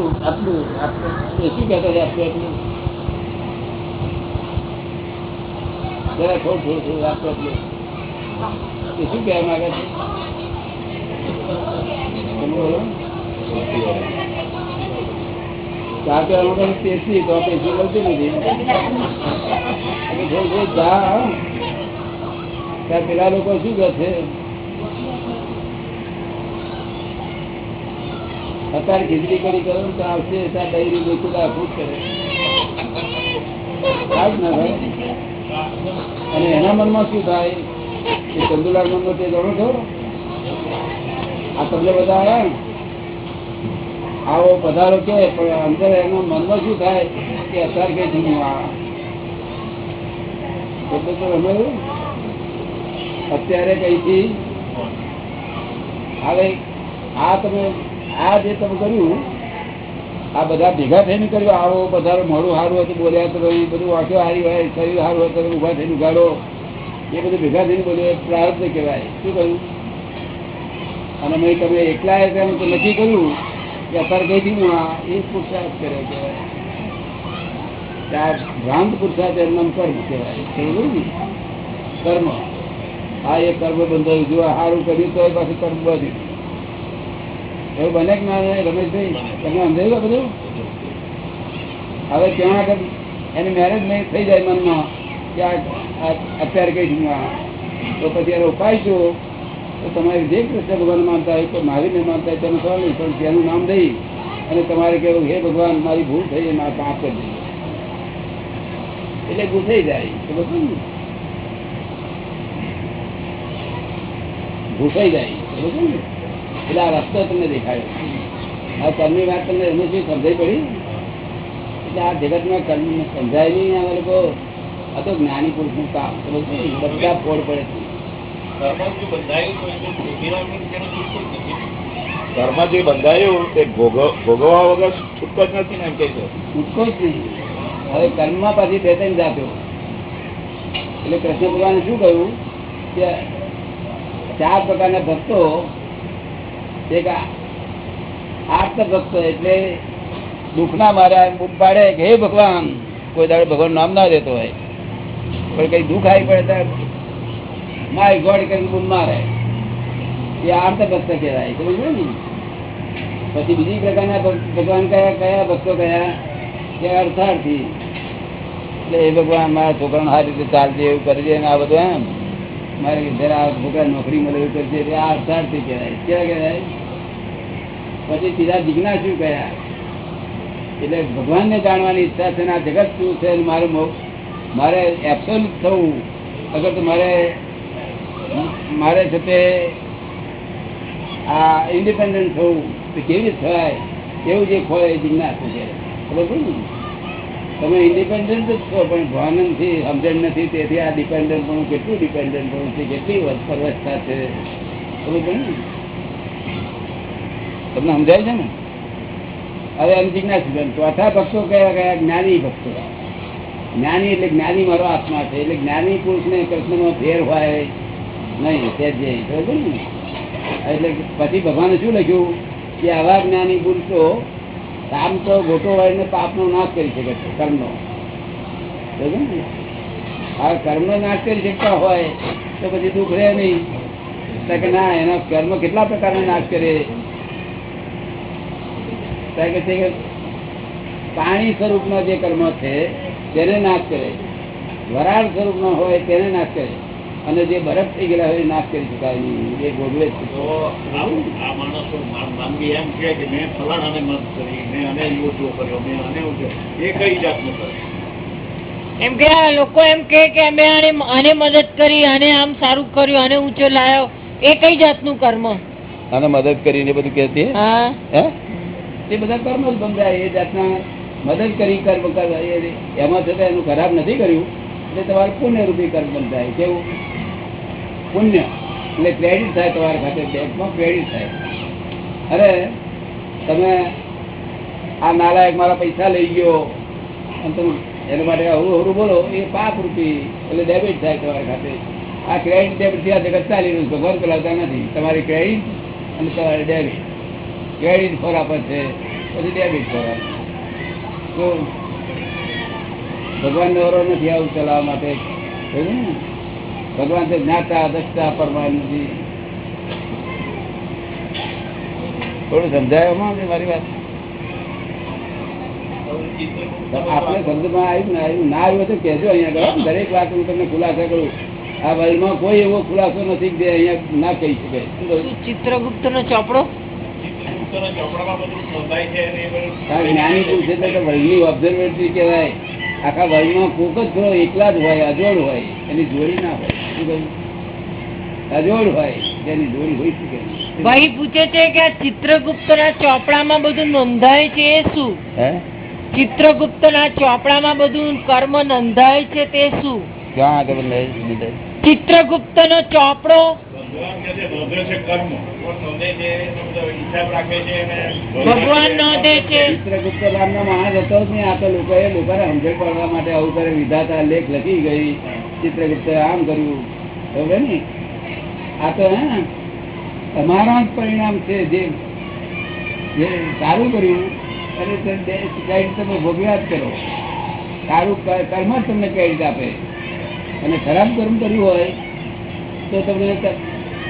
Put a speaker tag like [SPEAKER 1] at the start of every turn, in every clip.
[SPEAKER 1] આટલું આટલું એ શું કહેતો છે આટલું આટલું જરા થોડું થોડું ચા પીવા માંગે છે તો પેશી મળતી નથી થોડું થોડું ચા ત્યાં પેલા લોકો શું કહે છે અત્યારે ખીચડી કરી કરો તો આવશે, ત્યાં ડેરી આખું જ કરે અને એના મનમાં શું થાય? કે ચંદુલાલ મનમાં તે જાણો છો? આ તમને બધા આવ્યા આવો પધારો કે, પણ અંદર એના મનમાં શું થાય? કે અત્યારે કઈ છું એટલે તો અમે અત્યારે કઈથી? હવે આ તમે આ જે તમે કર્યું, આ બધા ભેગા થઈને કર્યું, આવો બધા મોડું સારું હતું બોલ્યા તો ભાઈ બધું વાંક્યો હારી હોય, શરીર સારું હોય તો ઊભા થઈને ઉગાડો. એ બધું ભેગા થઈને બોલ્યો, એ પ્રાર્થ કહેવાય. શું કહ્યું? અને મેં તમે એકલા એમ તો નક્કી કર્યું કે અત્યારે કઈથી હું આ, એ પુરુષાર્થ કરે કહેવાય. આ ભ્રાંત પુરુષાર્થ એનું કર્મ કહેવાય. સમજ્યું ને? કર્મ. આ એક કર્મ બંધાયું. જો સારું કર્યું તો પાછું કર્મ બધું. બને રમેશભાઈ, તમે સમજાયું બધું? હવે ત્યાં આગળ એની મેરેજ નહીં થઈ જાય મનમાં, કે અત્યારે કઈ તો પછી એને ઉપાય છું તો તમારે જે કૃષ્ણ ભગવાન માનતા હોય, કોઈ મહાવીરને માનતા હોય, તેનું સવાલ નહીં પણ તેનું નામ દઈ અને તમારે કહેવું, હે ભગવાન, મારી ભૂલ થઈ મારે પાપ કરી એટલે ગુસાઈ જાય, તો બધું ભૂસાઈ જાય, તો બધું એટલે આ રસ્તો તમને દેખાયો. આ કર્મની વાત તમને એનું શું સમજાઈ પડી? એટલે આ જગતમાં કર્મ સમજાય નહીં આ લોકો. આ તો જ્ઞાની પુરુષનું કામ. બધા ફોડ પડે છે.
[SPEAKER 2] કર્મ જે બંધાયું તે ભોગ- ભોગવવા વગર છૂટકો જ નથી ને એમ કે છે.
[SPEAKER 1] છૂટકો જ નહીં. હવે કર્મમાં પાછી બે ત્રણ જાતો. એટલે કૃષ્ણ ભગવાને શું કહ્યું? કે ચાર પ્રકારના ભક્તો એક આર્ત ભક્ત એટલે દુઃખના એમ બૂમ પાડે કે હે ભગવાન, કોઈ દાડે ભગવાન નામ ના દેતો હોય. પણ કઈ દુઃખ આવી પડે ત્યારે માય ગોડ કઈ બૂમ મારે. એ આર્ત ભક્ત કહેવાય સમજ ને. પછી બીજી પ્રકારના ભગવાન કયા કયા ભક્તો કયા? કે અર્થાર્થી. એટલે એ ભગવાન, મારા છોકરાને સારી રીતે ચાલજે, એવું કરજે ને આ બધું એમ. મારે જરા છોકરા નોકરી મળે એવું કરજે એટલે આ અર્થાર્થી કહેવાય. કેવા કહેવાય? પછી સીધા જિજ્ઞાસુ કયા એટલે ભગવાનને જાણવાની ઈચ્છા છે આ જગત શું છે મારે મારે એબ્સોલ્યુટ થવું. અગર તો મારે મારે છે તે આ ઇન્ડિપેન્ડન્ટ થવું, તો કેવી થાય? એવું જે ખોય જિજ્ઞાસુ છે. ને? તમે ઇન્ડિપેન્ડન્ટ જ છો, પણ ભાન નથી સમજણ નથી. તેથી આ ડિપેન્ડન્ટ પણ કેટલું ડિપેન્ડન્ટ પણ છે? કેટલી પરવસ્થા છે? પડી ને? તમને સમજાય છે ને? હવે એમ જિજ્ઞાસુ ચોથા ભક્તો કયા કયા? જ્ઞાની ભક્તો. જ્ઞાની એટલે જ્ઞાની મારો આત્મા છે, એટલે જ્ઞાની પુરુષને નો ફેર હોય નહીં એટલે પછી ભગવાને શું લખ્યું? કે આવા જ્ઞાની પુરુષો કામ તો ગોટો વાળીને પાપનો નાશ કરી શકે છે, કર્મનો. બરોબર ને? આ કર્મનો નાશ કરી શકતા હોય તો પછી દુઃખ રહે નહીં. કે ના, એના કર્મ કેટલા પ્રકારના નાશ કરે? કે છે કે પાણી સ્વરૂપના જે કર્મ છે તેને નાશ કરે વરાળ સ્વરૂપના હોય તેને નાશ કરે અને જે બરફ થઈ ગયેલા હોય નાશ કરી શકાય નહીં. એ ભોગવે છે.
[SPEAKER 3] તો આ માણસો મા- માનવી એમ કે મેં ફલાણાને મદદ કરી મેં આને યોજો કર્યો મેં આને એવું એ કઈ જાતનું કરે?
[SPEAKER 4] એમ કે લોકો એમ કે કે અમે આને આને મદદ કરી આને આમ સારું કર્યું આને ઊંચો લાયો. એ કઈ જાતનું કર્મ?
[SPEAKER 1] આને મદદ કરીને બધું કહેતી
[SPEAKER 4] હા.
[SPEAKER 1] હે? તે બધા કર્મ જ બંધાય, એ જાતના મદદ કરી, કર્મ એમાં છતાં એનું ખરાબ નથી કર્યું, એટલે તમારું પુણ્ય રૂપી કર્મ બંધાય. કેવું? પુણ્ય. એટલે ક્રેડિટ થાય તમારા ખાતે, બેંકમાં ક્રેડિટ થાય. અરે, તમે આ નાલાયક મારા પૈસા લઈ ગયો, અને તમે એના માટે હરું હરું બોલો, એ પાપ રૂપી, એટલે ડેબિટ થાય તમારા ખાતે. આ ક્રેડિટ ડેબિટથી આ જગત ચાલી રહ્યું ભગવાન ચલાવતા નથી. તમારી ક્રેડિટ અને તમારી ડેબિટ ક્રેડિટ ફોર આપે છે, પછી ડેબિટ ફોર તો ભગવાન નવરો નથી આવું ચલાવવા માટે? ભગવાન તો જ્ઞાતા, દક્ષતા પરમાન થોડું સમજાયો મારી વાત? આપણે શબ્દમાં આવ્યું ને, આવ્યું ના આવ્યું તો કહેજો અહીંયા દરેક વાત હું તમને ખુલાસા કરું. આ વર્લ્ડમાં કોઈ એવો ખુલાસો નથી જે અહીંયા ના કહી શકે.
[SPEAKER 4] ચિત્રગુપ્ત નો ચોપડો?
[SPEAKER 1] જ્ઞાની પુરુષ એટલે કે વર્લ્ડની ઓબ્ઝર્વેટરી કહેવાય. આખા વર્લ્ડમાં કોક જ થોડો એકલા જ હોય અજોડ હોય એની જોડી ના હોય. શું કહ્યું? અજોડ હોય જેની જોડી હોઈ શકે
[SPEAKER 4] ભાઈ પૂછે છે કે આ ચિત્રગુપ્ત ના ચોપડામાં બધું નોંધાય છે એ શું?
[SPEAKER 1] હે?
[SPEAKER 4] ચિત્રગુપ્ત ના ચોપડામાં બધું કર્મ નોંધાય છે તે શું?
[SPEAKER 1] ક્યાં આગળ
[SPEAKER 4] ચિત્રગુપ્ત નો ચોપડો
[SPEAKER 3] ભગવાન નોંધે છે
[SPEAKER 1] ચિત્રગુપ્ત નામનો માણસ હતો જ નહીં આ તો લોકોએ લોકોને સમજણ પડવા માટે આવું કરે. વિધાતા લેખ લખી ગઈ. ચિત્રગુપ્ત આમ કર્યું. ને? આ તો હે તમારા જ પરિણામ છે જે જે સારું કર્યું. અને દે- તમે ભોગવ્યા જ કરો. સારું કર્મ જ તમને કઈ આપે. અને ખરાબ કર્મ કર્યું હોય તો તમને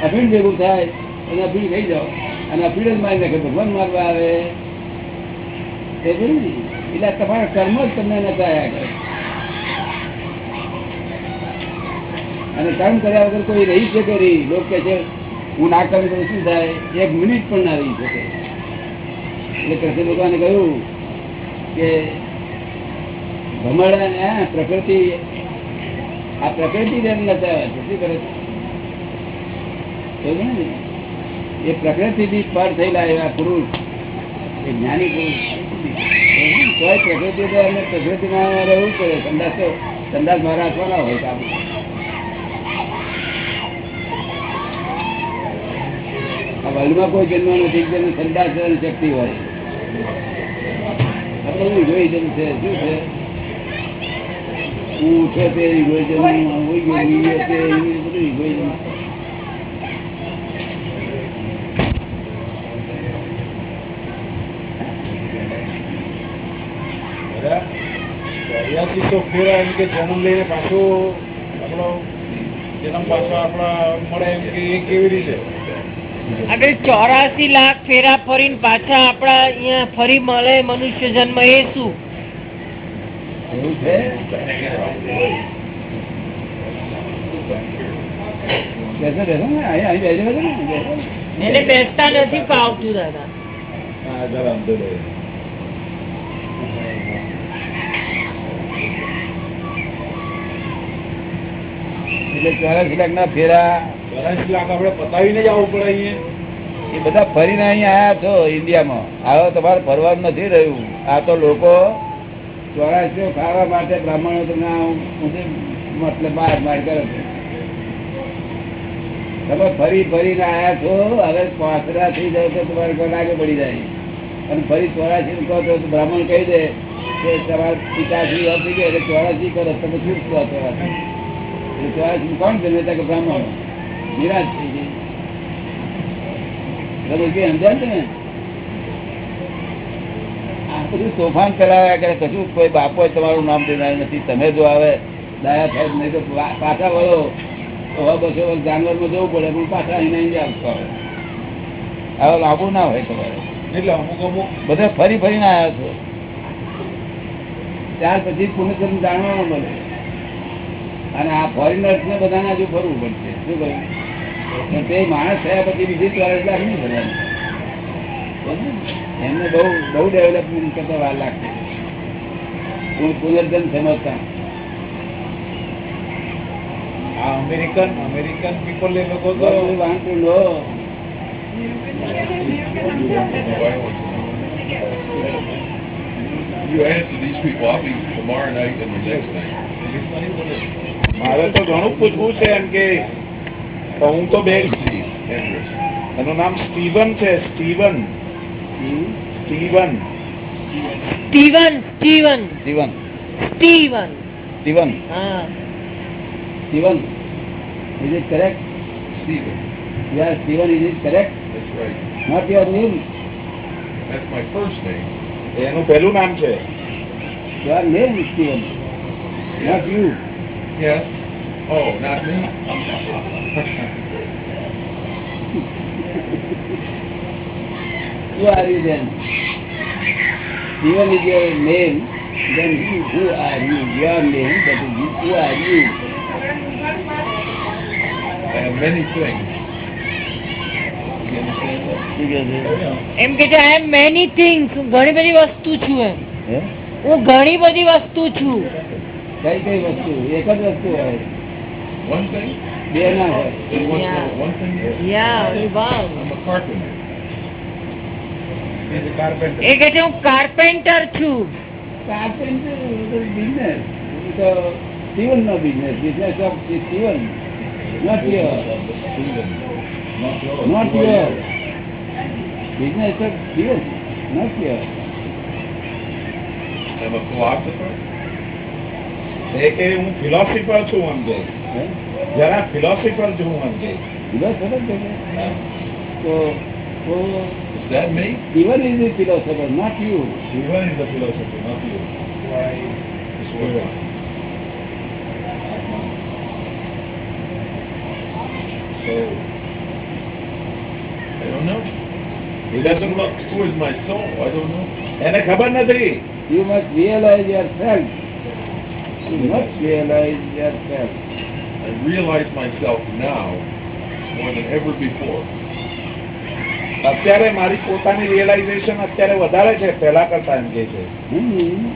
[SPEAKER 1] અફીણ ભેગું થાય, અને અફીણ થઈ જાઓ. અને અફીણ જ મારી નાખે, ભગવાન મારવા આવે. એટલે તમારા કર્મ જ તમને નચાયા કરે અને કર્મ કર્યા વગર કોઈ રહી શકે નહીં. લોકો કે છે, હું ના કરું તો શું થાય? એક મિનિટ પણ ના રહી શકે. એટલે કૃષ્ણ ભગવાને કહ્યું કે ભમરડા પ્રકૃતિ, આ પ્રકૃતિ જેમ નતા શું કરે છે? એ પ્રકૃતિ થી પર થયેલા એવા પુરુષ, એ જ્ઞાની પુરુષ. પ્રકૃતિ એમને પ્રકૃતિમાં રહેવું પડે. સંદાસ તો સંદાસ મારા હાથમાં હોય કાબુ આ વર્લ્ડમાં કોઈ જન્મ નથી જેને સંદાસ જવાની શક્તિ હોય. આપણે ઇગોઇઝમ છે? શું છે? હું છે તે ઇગોઇઝમ હું ઇગોઇઝમ તે બધું ઇગોઇઝમ
[SPEAKER 5] તો ફેરા એમ કે જન્મ લઈને પાછો આપણો જન્મ પાછો આપણા મળે એમ કે એ કેવી રીતે?
[SPEAKER 4] આગળ ચોરાસી લાખ ફેરા ફરીને પાછા આપડા અહીંયા ફરી મળે મનુષ્ય જન્મ એ શું?
[SPEAKER 1] એવું છે?
[SPEAKER 4] બેસતા નથી ફાવતું દાદા.
[SPEAKER 5] હા જરા અંદર
[SPEAKER 1] એટલે ચોરાસી લાખ ના ફેરા
[SPEAKER 5] ચોર્યાસી લાખ આપડે પતાવીને જ આવવું પડે અહીંયા.
[SPEAKER 1] એ બધા ફરીને અહીંયા આવ્યા છો ઇન્ડિયામાં. હવે તમારે ફરવાનું નથી રહ્યું. આ તો લોકો ચોરાસીઓ ખાવા માટે બ્રાહ્મણો તમને મતલબ માર માર કરે છે. તમે ફરી ફરીને આયા છો, હવે પાસરા થઈ જાવ તો તમારે ઘર લાગે પડી જાય. અને ફરી ચોરાસી કહો તો બ્રાહ્મણ કહી દે કે તમારા પિતાશ્રી હતી ગઈ એટલે ચોરાસી કરો, તમે શું કહો ચોરાસી કોણ જમે કે બ્રાહ્મણ? નિરાશ થઈ ગઈ. તમે સમજાય ને આ બધું તોફાન કરાવ્યા કરે કશું કોઈ બાપો તમારું નામ દેનાર નથી. તમે જો આવે દયા સાહેબ નહીં તો પાછા વળો. તો બસો વર્ષ જાનવરમાં જવું પડે પણ પાછા અહીં નહીં આવતો લાંબુ ના હોય તમારે.
[SPEAKER 5] એટલે અમુક અમુક
[SPEAKER 1] બધા ફરી ફરીને આવ્યા છો. ત્યાર પછી પુનઃ જાણવાનું મળે. અને આ ફોરેનર્સ ને બધાને હજુ ફરવું પડશે. શું કહ્યું? તે માણસ થયા પછી બીજી ચોવીસ લાખ નહીં ભરવાની એમને બહુ બહુ ડેવલપમેન્ટ કરતા વાર લાગશે. પુનર્જન સમજતા
[SPEAKER 5] આ અમેરિકન અમેરિકન પીપલ એ લોકો તો
[SPEAKER 1] બધું વાંચું લો
[SPEAKER 6] You answer these people, I'll be tomorrow night and the next night.
[SPEAKER 2] મારે તો ઘણું પૂછવું છે એમ કે હું તો બે એનું નામ સ્ટીવન છે
[SPEAKER 1] Steven.
[SPEAKER 2] Steven.
[SPEAKER 4] Steven Steven.
[SPEAKER 1] Steven.
[SPEAKER 4] Steven.
[SPEAKER 1] Steven.
[SPEAKER 4] હા.
[SPEAKER 1] જીવન is
[SPEAKER 6] it
[SPEAKER 1] correct Steven. Yes Steven is
[SPEAKER 6] it correct.
[SPEAKER 1] Not your name
[SPEAKER 6] that's my first name
[SPEAKER 2] એનું પહેલું નામ છે.
[SPEAKER 1] Your name Steven, not you.
[SPEAKER 6] Yes. Oh, not me?
[SPEAKER 1] Who are you then? Steven is your name, then you, who are you? Your name, but you, who are you?
[SPEAKER 6] I have many things.
[SPEAKER 4] એમ કે I M many things ઘણી બધી વસ્તુ છું એમ
[SPEAKER 1] હું
[SPEAKER 4] ઘણી બધી વસ્તુ છું
[SPEAKER 1] કઈ કઈ વસ્તુ? એક જ વસ્તુ હોય. બે ના હોય.
[SPEAKER 4] એ કે છે હું કાર્પેન્ટર છું.
[SPEAKER 1] કાર્પેન્ટર બિઝનેસ તો no business business of Steven not your not your business of Steven not your
[SPEAKER 6] I'm a philosopher.
[SPEAKER 2] એ કે હું ફિલોસોફર છું એમ કે જરા ફિલોસોફર છું એમ કે
[SPEAKER 1] બસ સરસ છે તો તો
[SPEAKER 6] Is that me?
[SPEAKER 1] Steven is the philosopher not you
[SPEAKER 2] Steven is the philosopher, not you. Steven.
[SPEAKER 6] So, I don't know.
[SPEAKER 2] He doesn't know.
[SPEAKER 6] Who is my soul? I don't know.
[SPEAKER 2] એને ખબર નથી
[SPEAKER 1] you must realize yourself you must realize yourself
[SPEAKER 6] I realize myself now more than ever before.
[SPEAKER 2] અત્યારે મારી પોતાની realisation અત્યારે વધારે છે પહેલા કરતા એમ કે છે
[SPEAKER 1] Hmm.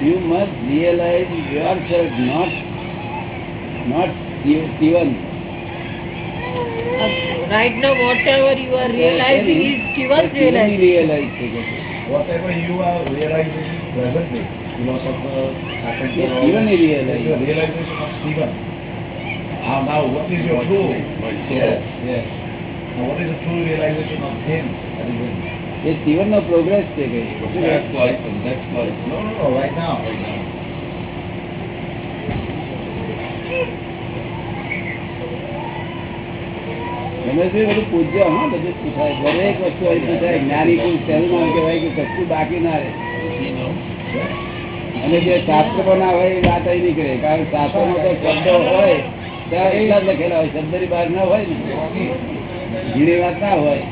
[SPEAKER 1] You must realize yourself, not not Steven.
[SPEAKER 4] Right no whatever you are realizing is realizing.
[SPEAKER 1] realize છે કે છે.
[SPEAKER 2] whatever you are realizing presently philosopher carpenter
[SPEAKER 1] Yes, Steven is realizing.
[SPEAKER 2] is your realization of Steven now now what is your true
[SPEAKER 6] My soul.
[SPEAKER 2] yes now what is the true realization of him that is him
[SPEAKER 1] A Steven no progress છે કઈ
[SPEAKER 6] Past life and next life.
[SPEAKER 2] no
[SPEAKER 1] શું બધું પૂછજો હા દરેક વસ્તુ પૂછાય જ્ઞાની પુરુષ તેનું નામ કે કશું બાકી ના રહે? અને જે શાસ્ત્રમાં ના હોય, એ વાત અહીં નીકળે. કારણ કે શાસ્ત્રમાં તો શબ્દો હોય, ત્યાં એટલા જ લખેલા હોય. શબ્દની બહાર ના હોય ને. ઝીણી વાત ના હોય.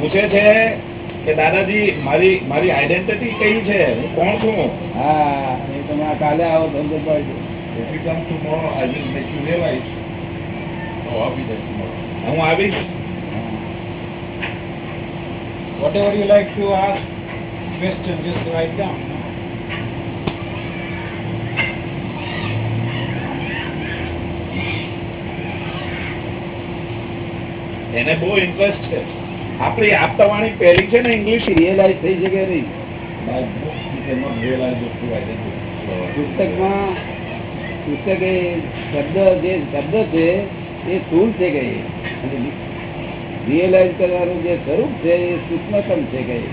[SPEAKER 2] પૂછે છે કે દાદાજી મારી મારી આઈડેન્ટિટી કઈ છે હું કોણ છું
[SPEAKER 1] હા એ તમે આ કાલે આવો
[SPEAKER 6] Oh, tomorrow.
[SPEAKER 2] હું આવીશ
[SPEAKER 5] Whatever you like to ask, question, just write down.
[SPEAKER 2] એને બહુ ઇન્ટરેસ્ટ છે આપણી આપતાવાણી પહેલી છે ને ઇંગ્લિશ
[SPEAKER 1] રિયલાઇઝ થઈ નહીં
[SPEAKER 2] true identity
[SPEAKER 6] So,
[SPEAKER 1] પુસ્તકમાં પુસ્તક એ શબ્દ જે શબ્દ છે એ સ્થૂળ છે કઈ રિયલાઇઝ કરવાનું જે સ્વરૂપ છે એ સૂક્ષ્મતમ છે કઈ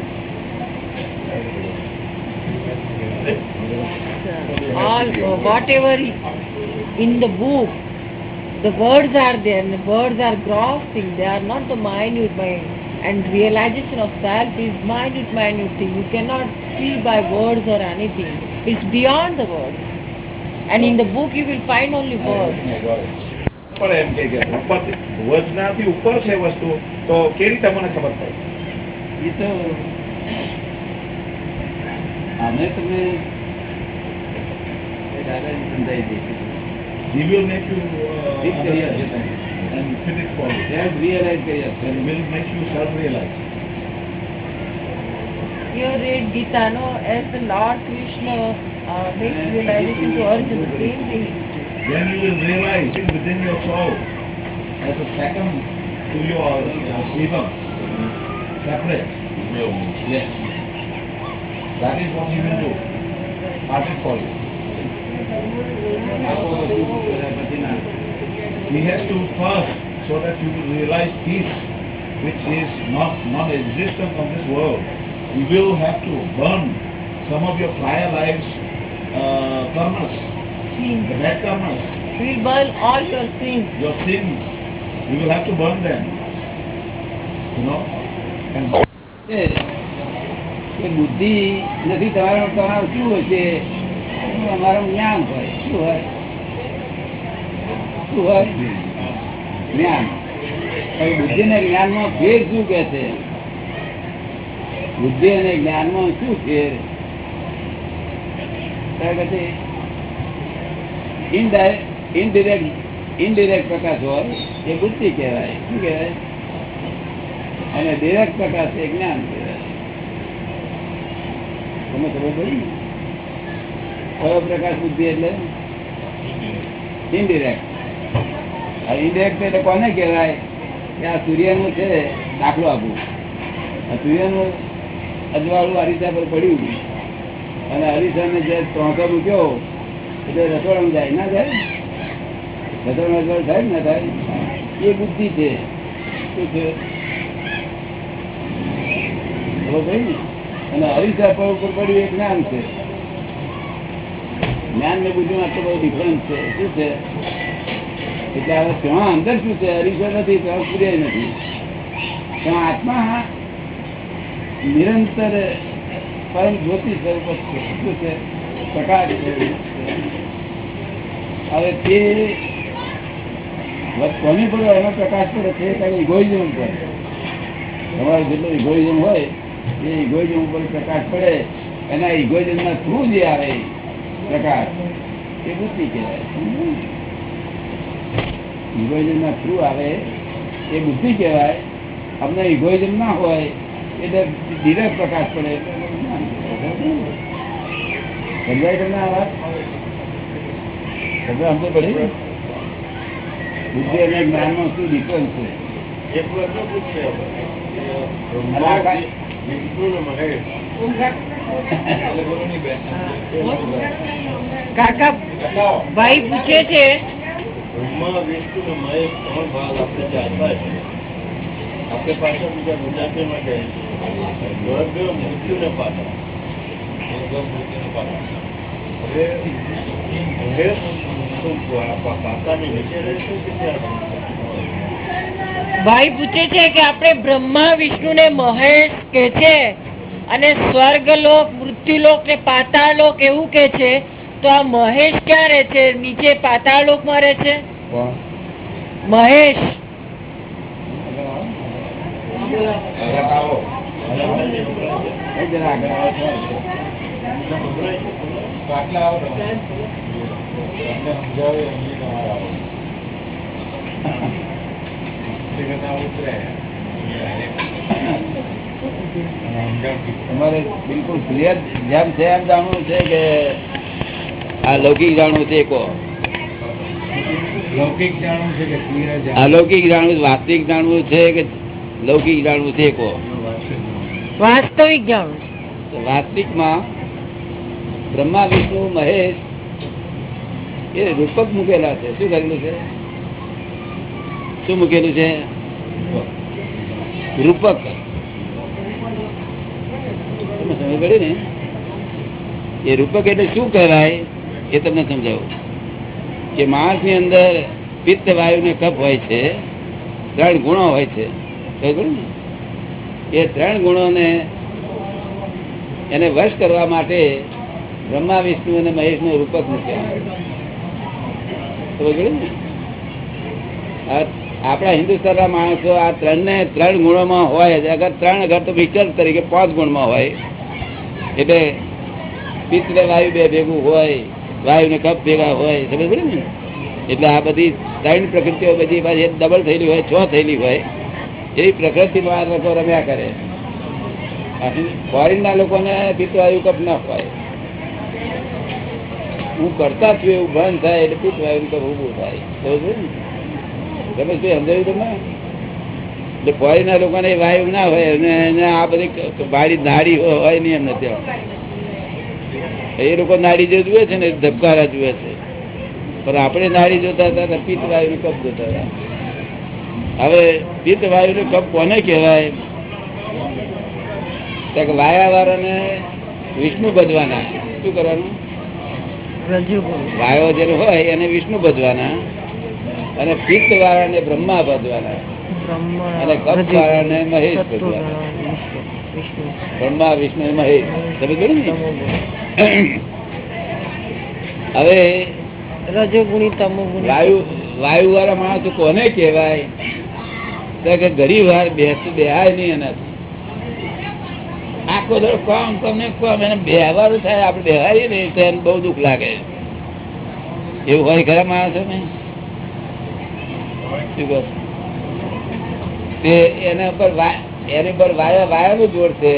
[SPEAKER 4] all whatever in the book the words are there and the words are grossing they are not the minute mind and realization of self is minute minute thing you cannot see by words or anything it's beyond the words and in the book you will find only words
[SPEAKER 2] ઉપર એમ કે કે ઉપર વજનાથી ઉપર છે વસ્તુ તો કેવી રીતે મને ખબર પડે
[SPEAKER 1] એ તો અમે તમને એ દાદાજી સમજાવી દઈશું
[SPEAKER 2] he will make you uh,
[SPEAKER 1] Big career.
[SPEAKER 2] understand and fit it for you
[SPEAKER 1] self realise કરી આપશે
[SPEAKER 2] and will make you self realize
[SPEAKER 4] here read Gita no as the Lord Krishna uh, makes realization to Arjuna the same thing
[SPEAKER 2] then you will realize it within your soul as a second to your uh, Shiva separate
[SPEAKER 6] real me.
[SPEAKER 2] yes that is what he will do part it for you He has to first, so that you will realize peace, which is not non-existent on this world. You will have to burn some of your prior lives uh, karmas,
[SPEAKER 4] Sins.
[SPEAKER 2] the bad karmas,
[SPEAKER 4] We'll burn all your sins.
[SPEAKER 2] your sins. You will have to burn them. You know? And
[SPEAKER 1] એ કે બુદ્ધિ નથી તમારો તમારું શું હોય છે અમારું જ્ઞાન હોય શું હોય શું હોય. જ્ઞાન. બુદ્ધિ ને જ્ઞાનમાં ફેર શું કે છે? બુદ્ધિ અને જ્ઞાનમાં શું ફેર ઇનડાયરેક્ટ ઇનડિરેક્ટ પ્રકાશ હોય એ બુદ્ધિ કહેવાય. શું કહેવાય? અને ડિરેક્ટ પ્રકાશ એ જ્ઞાન કહેવાય. તમે ખબર પડી? ને? કયો પ્રકાશ બુદ્ધિ એટલે? ઇનડિરેક્ટ ઇનડિરેક્ટ એટલે કોને કહેવાય? કે આ સૂર્યનું છે, દાખલો આપવું આ સૂર્યનું અજવાળું અરીસા પર પડ્યું અને અરીસાને જે ત્રણસો મૂક્યો એટલે રસોડામાં જાય. ના જાય રસોડામાં અજવાળું થાય ને ના થાય? એ બુદ્ધિ છે. શું છે? અને હરીસા પર ઉપર પડ્યું એ જ્ઞાન છે. જ્ઞાન ને બુદ્ધિ માં આટલો બધો ડિફરન્સ છે. શું છે? એટલે હવે ત્યાં અંદર શું છે? અરીસો નથી ત્યાં સૂર્ય નથી. ત્યાં આત્મા નિરંતર પરમ જ્યોતિ સ્વરૂપ છે. શું છે? પ્રકાશ હવે તે કોની પર એનો પ્રકાશ પડે છે, કારણ ઇગોઇઝમ ઉપર તમારો જેટલો ઇગોઇઝમ હોય, એ ઇગોઇઝમ ઉપર પ્રકાશ પડે. એના ઇગોઇઝમના થ્રુ જે આવે પ્રકાશ. એ બુદ્ધિ કહેવાય. ઇગોઇઝમ ના થ્રુ આવે એ બુદ્ધિ કહેવાય. અમને ઇગોઇઝમ ના હોય એટલે ડિરેક્ટ પ્રકાશ પડે. જ્ઞાન. સમજાય તમને આ વાત? સમજાય સમજ પડી બુદ્ધિ અને જ્ઞાનમાં શું ડિફરન્સ છે?
[SPEAKER 3] એક પ્રશ્ન પૂછશે. ને
[SPEAKER 4] કાકા ભાઈ પૂછે છે
[SPEAKER 3] બ્રહ્મા વિષ્ણુ ને મહેશ ત્રણ ભાગ આપણે જાણતા છે. આપણે પાછા બીજા ગુજરાતીમાં કહે છે સ્વર્ગ, મૃત્યુ ને પાછા. હવે મહેશ શું પા- પાતાની નીચે રહેશે કે ત્યાં
[SPEAKER 4] ભાઈ પૂછે છે કે આપણે બ્રહ્મા વિષ્ણુ ને મહેશ કે છે? અને સ્વર્ગ લોક મૃત્યુ લોક ને પાતાળલોક એવું કે છે? તો આ મહેશ ક્યાં રહે છે? નીચે પાતાળલોકમાં રહે છે? મહેશ.
[SPEAKER 1] એ જરા આગળ આવો છો. તમારે બિલકુલ ક્લિયર જેમ છે એમ જાણવું છે કે આ લૌકિક જાણવું છે કહો
[SPEAKER 5] લૌકિક જાણવું છે કે
[SPEAKER 1] અલૌકિક જાણવું? વાસ્તવિક જાણવું છે કે લૌકિક જાણવું છે કહો
[SPEAKER 4] વાસ્તવિક જાણવું
[SPEAKER 1] વાસ્તવિકમાં બ્રહ્મા વિષ્ણુ મહેશ એ રૂપક મૂકેલા છે. શું કરેલું છે? શું મૂકેલું છે? રૂપક. સમજ પડ્યું ને? એ રૂપક એટલે શું કહેવાય? એ તમને સમજાવું. કે માણસની અંદર પિત્ત વાયુ ને કફ હોય છે, ત્રણ ગુણો હોય છે. એ ત્રણ ગુણોને એને વશ કરવા માટે બ્રહ્મા, વિષ્ણુ અને મહેશનું રૂપક મૂક્યા. આપણા હિન્દુસ્તાનના માણસો આ ત્રણ ને ત્રણ ગુણોમાં હોય. અગર ત્રણ અગર તો મિક્સર તરીકે પાંચ ગુણમાં હોય, એટલે પિત્ત વાયુ બે ભેગું હોય વાયુ ને કપ ભેગા હોય, સમજ પડે ને? એટલે આ બધી ત્રણ પ્રકૃતિઓ બધી પાછી ડબલ થયેલી હોય, છ થયેલી હોય, એવી પ્રકૃતિમાં આ લોકો રમ્યા કરે. ફોરેન ના લોકોને પિત્ત વાયુ કપ ના હોય. હું કરતા છું એવું બંધ થાય એટલે પિત્ત વાયુ કપ ઉભું થાય. સમજ ને? તમે શું સમજાયું તમે એટલે ફોરેન ના લોકોને વાયુ ના હોય અને આ બધી ભારી નાડી હોય નહીં એમ નથી એ લોકો નાડી જે જુએ છે ને ધબકારા જુએ છે. પણ આપણે નાડી જોતા હતા પિત્ત વાયુ કપ જોતા હતા. હવે પિત્ત વાયુ નો કપ કોને કહેવાય? વાયા વાળાને વિષ્ણુ ભજવાના. શું કરવાનું? વાયો જેને હોય એને વિષ્ણુ ભજવાના અને પિત્ત વાળાને બ્રહ્મા ભજવાના.
[SPEAKER 4] અને
[SPEAKER 1] અને વાળા વાળાને મહેશ ભગવાન. બ્રહ્મા વિષ્ણુ મહેશ સમજ હવે
[SPEAKER 4] રજોગુણી તમોગુણી.
[SPEAKER 1] વાયુ વાયુ વાળા માણસો કોને કહેવાય? કે ઘણી વાર બેસતું બેહાય નહીં એનાથી. આખો દર કોમ કોમ ને કોમ એને બેહવાનું થાય આપણે બેહારીએ ને તો એને બહુ દુઃખ લાગે. એવું હોય ખરા માણસો ને શું કહો? તે એના પર એની પર વાયા, વાયાનું જોડ છે.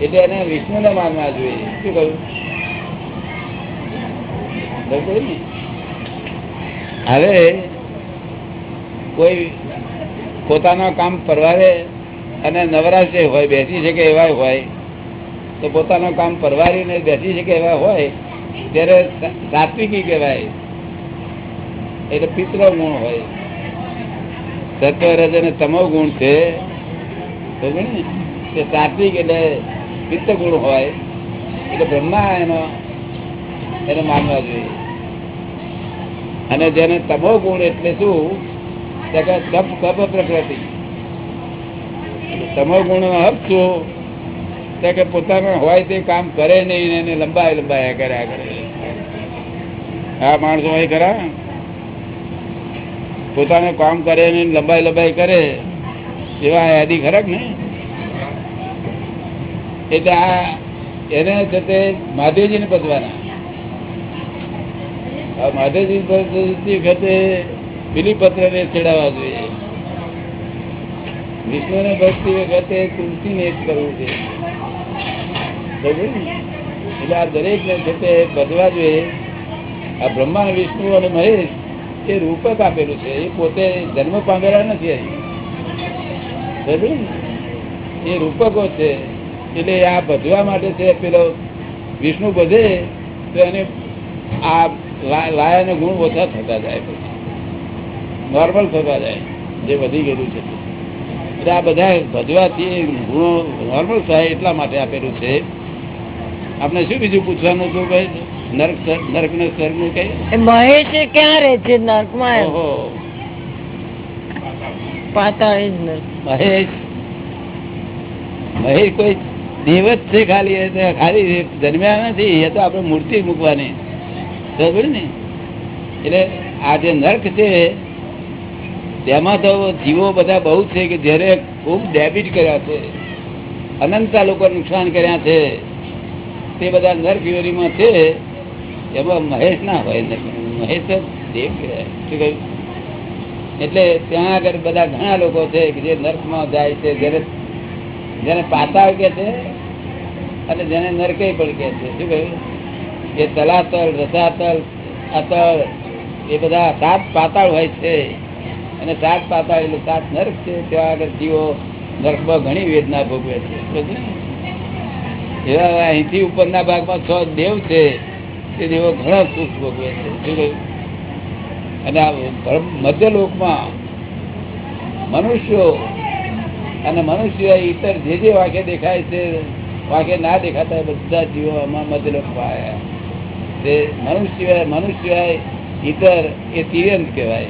[SPEAKER 1] એટલે એને વિષ્ણુને માનવા જોઈએ. શું કહ્યું? હવે કોઈ પોતાનું કામ પરવારે અને નવરાશ હોય, બેસી શકે એવા હોય, તો પોતાનું કામ પરવારીને બેસી શકે એવા હોય, ત્યારે સાત્વિકી કહેવાય. એટલે પિત્ર ગુણ હોય. સત્વ રજ અને તમો ગુણ છે. ને તે સાત્વિક એટલે પિત્ત ગુણ હોય, એટલે બ્રહ્મા એનો, એને માનવા જોઈએ. અને જેને તમો ગુણ એટલે શું? તપ કપ પ્રકૃતિ. તમો ગુણ હપ શું? તો કે પોતાનું હોય તે કામ કરે નહીં એને લંબાઈ લંબાયા કર્યા કરે. આ માણસો હોય ખરા? પોતાનું કામ કરે નહીં લંબાઈ લંબાઈ કરે. એવા યાદી ખરાક ને એટલે આ, એને છે તે મહાદેવજીને પદવાના. આ માધવજી ભક્તિ વખતે બિલીપત્ર ને ચડાવવા જોઈએ. વિષ્ણુ ને ભક્તિ વખતે તુલસી ને જ કરવું છે એટલે આ દરેક ને છે તે ભજવા જોઈએ. આ બ્રહ્મા, વિષ્ણુ અને મહેશ એ રૂપક આપેલું છે. એ પોતે જન્મ પામેલા નથી અહીં? એ રૂપકો છે. એટલે આ ભજવા માટે છે. પેલો વિષ્ણુ ભજે તો એને આ લાયાને ગુણ ઓછા થતા જાય પછી. નોર્મલ થતા જાય. જે વધી ગયેલું છે. એટલે આ બધા ભજવાથી ગુણો નોર્મલ થાય એટલા માટે આપેલું છે. આપણે શું બીજું પૂછવાનું હતું કઈ નર્ક નર્ક ને સ્વર્ગનું કઈ
[SPEAKER 4] મહેશ ક્યાં રહે છે નર્કમાં
[SPEAKER 1] માં
[SPEAKER 4] પાતાળ જ નર્ક.
[SPEAKER 1] મહેશ. મહેશ કોઈ દેવ જ છે ખાલી ખાલી જન્મ્યા નથી, એ તો આપણે મૂર્તિ મૂકવાની. બરાબર ને? એટલે આ જે નર્ક છે, તેમાં તો જીવો બધા બહુ છે કે જ્યારે ખૂબ ડેબિટ કર્યા છે, અનંતા લોકો નુકસાન કર્યા છે, તે બધા નર્ક યોરીમાં છે, એમાં મહેશ ના હોય મહેશ તો દેવ કહેવાય શું કહ્યું? એટલે ત્યાં આગળ બધા ઘણા લોકો છે કે જે નર્કમાં જાય છે, જેને જેને પાતાળ કે છે, અને જેને નરકે પણ કે છે. શું કહ્યું? એ તલાતલ, રસાતલ, અતળ, એ બધા સાત પાતાળ હોય છે. અને સાત પાતાળ એટલે સાત નર્ક છે. ત્યાં આગળ જીવો નર્કમાં ઘણી વેદના ભોગવે છે? એવા અહીંથી ઉપરના ભાગમાં છ દેવ છે. તે દેવો ઘણા સુખ ભોગવે છે. શું કહ્યું? અને મધ્ય લોકમાં મનુષ્યો અને મનુષ્ય ઇતર જે જે વાક્ય દેખાય છે વાક્ય ના દેખાતા બધા જીવો આમાં મધ્ય લોકમાં આવ્યા. તે મનુષ્ય મનુષ્ય ઇતર એ તિર્યંત કહેવાય.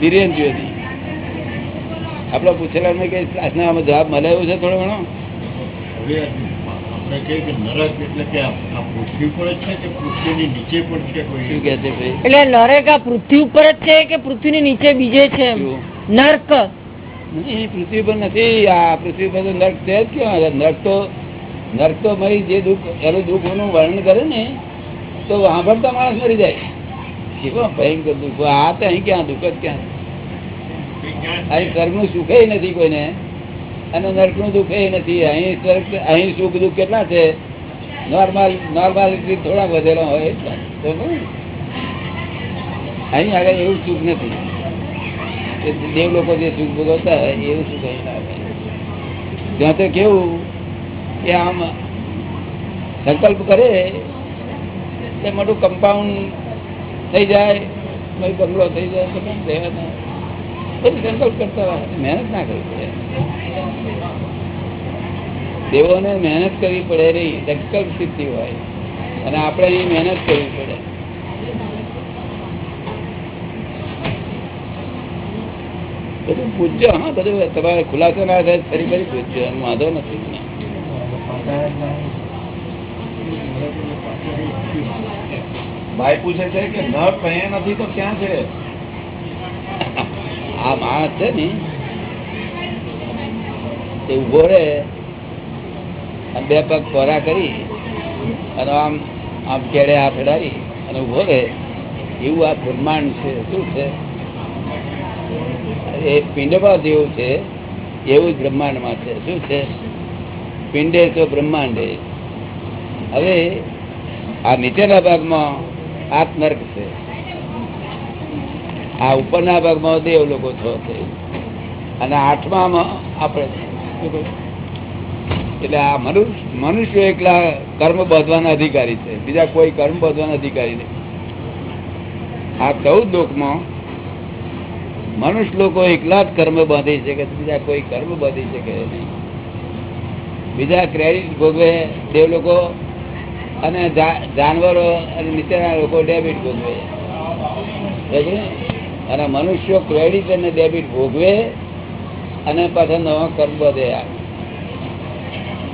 [SPEAKER 1] તિર્યંત જ્યોતિ આપણે પૂછેલા કે આજના આમાં જવાબ મળે એવું છે થોડો ઘણો?
[SPEAKER 3] હવે કહ્યું કે નરક એટલે કે આ પૃથ્વી પર જ છે કે પૃથ્વીની નીચે પણ છે કોઈ?
[SPEAKER 1] શું કે છે ભાઈ?
[SPEAKER 4] એટલે નરક આ પૃથ્વી ઉપર જ છે કે પૃથ્વીની નીચે બીજે છે નરક?
[SPEAKER 1] પૃથ્વી પર નથી આ પૃથ્વી પર નર્ક છે જ કેવા નર્ક તો નર્ક તો મરી જે દુઃખ એનું દુઃખનું વર્ણન કરે ને તો સાંભળતા માણસ મરી જાય. કેવા ભયંકર દુઃખ. આ તો અહીં ક્યાં દુઃખ જ ક્યાં? અહીં કર્મનું નું સુખે નથી કોઈને. અને નર્કનું એ નથી. અહીં સ્વર્ગ, અહીં સુખ દુઃખ કેટલા છે? નોર્મલ નોર્માલિટી થોડા વધેલો હોય. અહીં આગળ એવું સુખ નથી. દેવ લોકો જે સુખ ભોગવતા હોય એવું સુખ અહીં ત્યાં તો કેવું કે આમ સંકલ્પ કરે એટલે મોટું કમ્પાઉન્ડ થઈ જાય બંગલો થઈ જાય, તો કેમ રહેવાના? બધું સંકલ્પ કરતા મહેનત ના કરવી પડે. દેવોને મહેનત કરવી પડે નહીં સંકલ્પ સિદ્ધિ હોય. અને આપણે એની મહેનત કરવી પડે. બધું પૂછજો હા બધું. તમારે ખુલાસો ના થાય ફરી ફરી પૂછજો એમ વાંધો નથી. મને.
[SPEAKER 5] ભાઈ પૂછે છે કે ન કહે નથી તો ક્યાં છે?
[SPEAKER 1] આ માણસ છે ને, તે ઊભો રહે બે પગ પોરા કરી અને આમ આમ કેળે હાથ અડાડી અને ઊભો રહે. એવું આ બ્રહ્માંડ છે. શું છે? એ પિંડમાં જેવું છે. એવું જ બ્રહ્માંડમાં છે. શું છે? પિંડે તો બ્રહ્માંડે. હવે આ નીચેના ભાગમાં આત્મર્ક છે. આ ઉપરના ભાગમાં દેવ લોકો છો અને આઠમામાં આપણે એટલે આ મનુષ્ય મનુષ્ય એકલા કર્મ બાંધવાના અધિકારી છે. બીજા કોઈ કર્મ બાંધવાના અધિકારી નથી આ ચૌદ લોકમાં મનુષ્ય લોકો એકલા જ કર્મ બાંધી શકે બીજા કોઈ કર્મ બાંધી શકે નહીં. બીજા ક્રેડિટ ભોગવે દેવ લોકો અને જાનવરો અને નીચેના લોકો ડેબિટ ભોગવે? અને મનુષ્યો ક્રેડિટ અને ડેબિટ ભોગવે અને પાછા નવા કર્મ બધે આવે.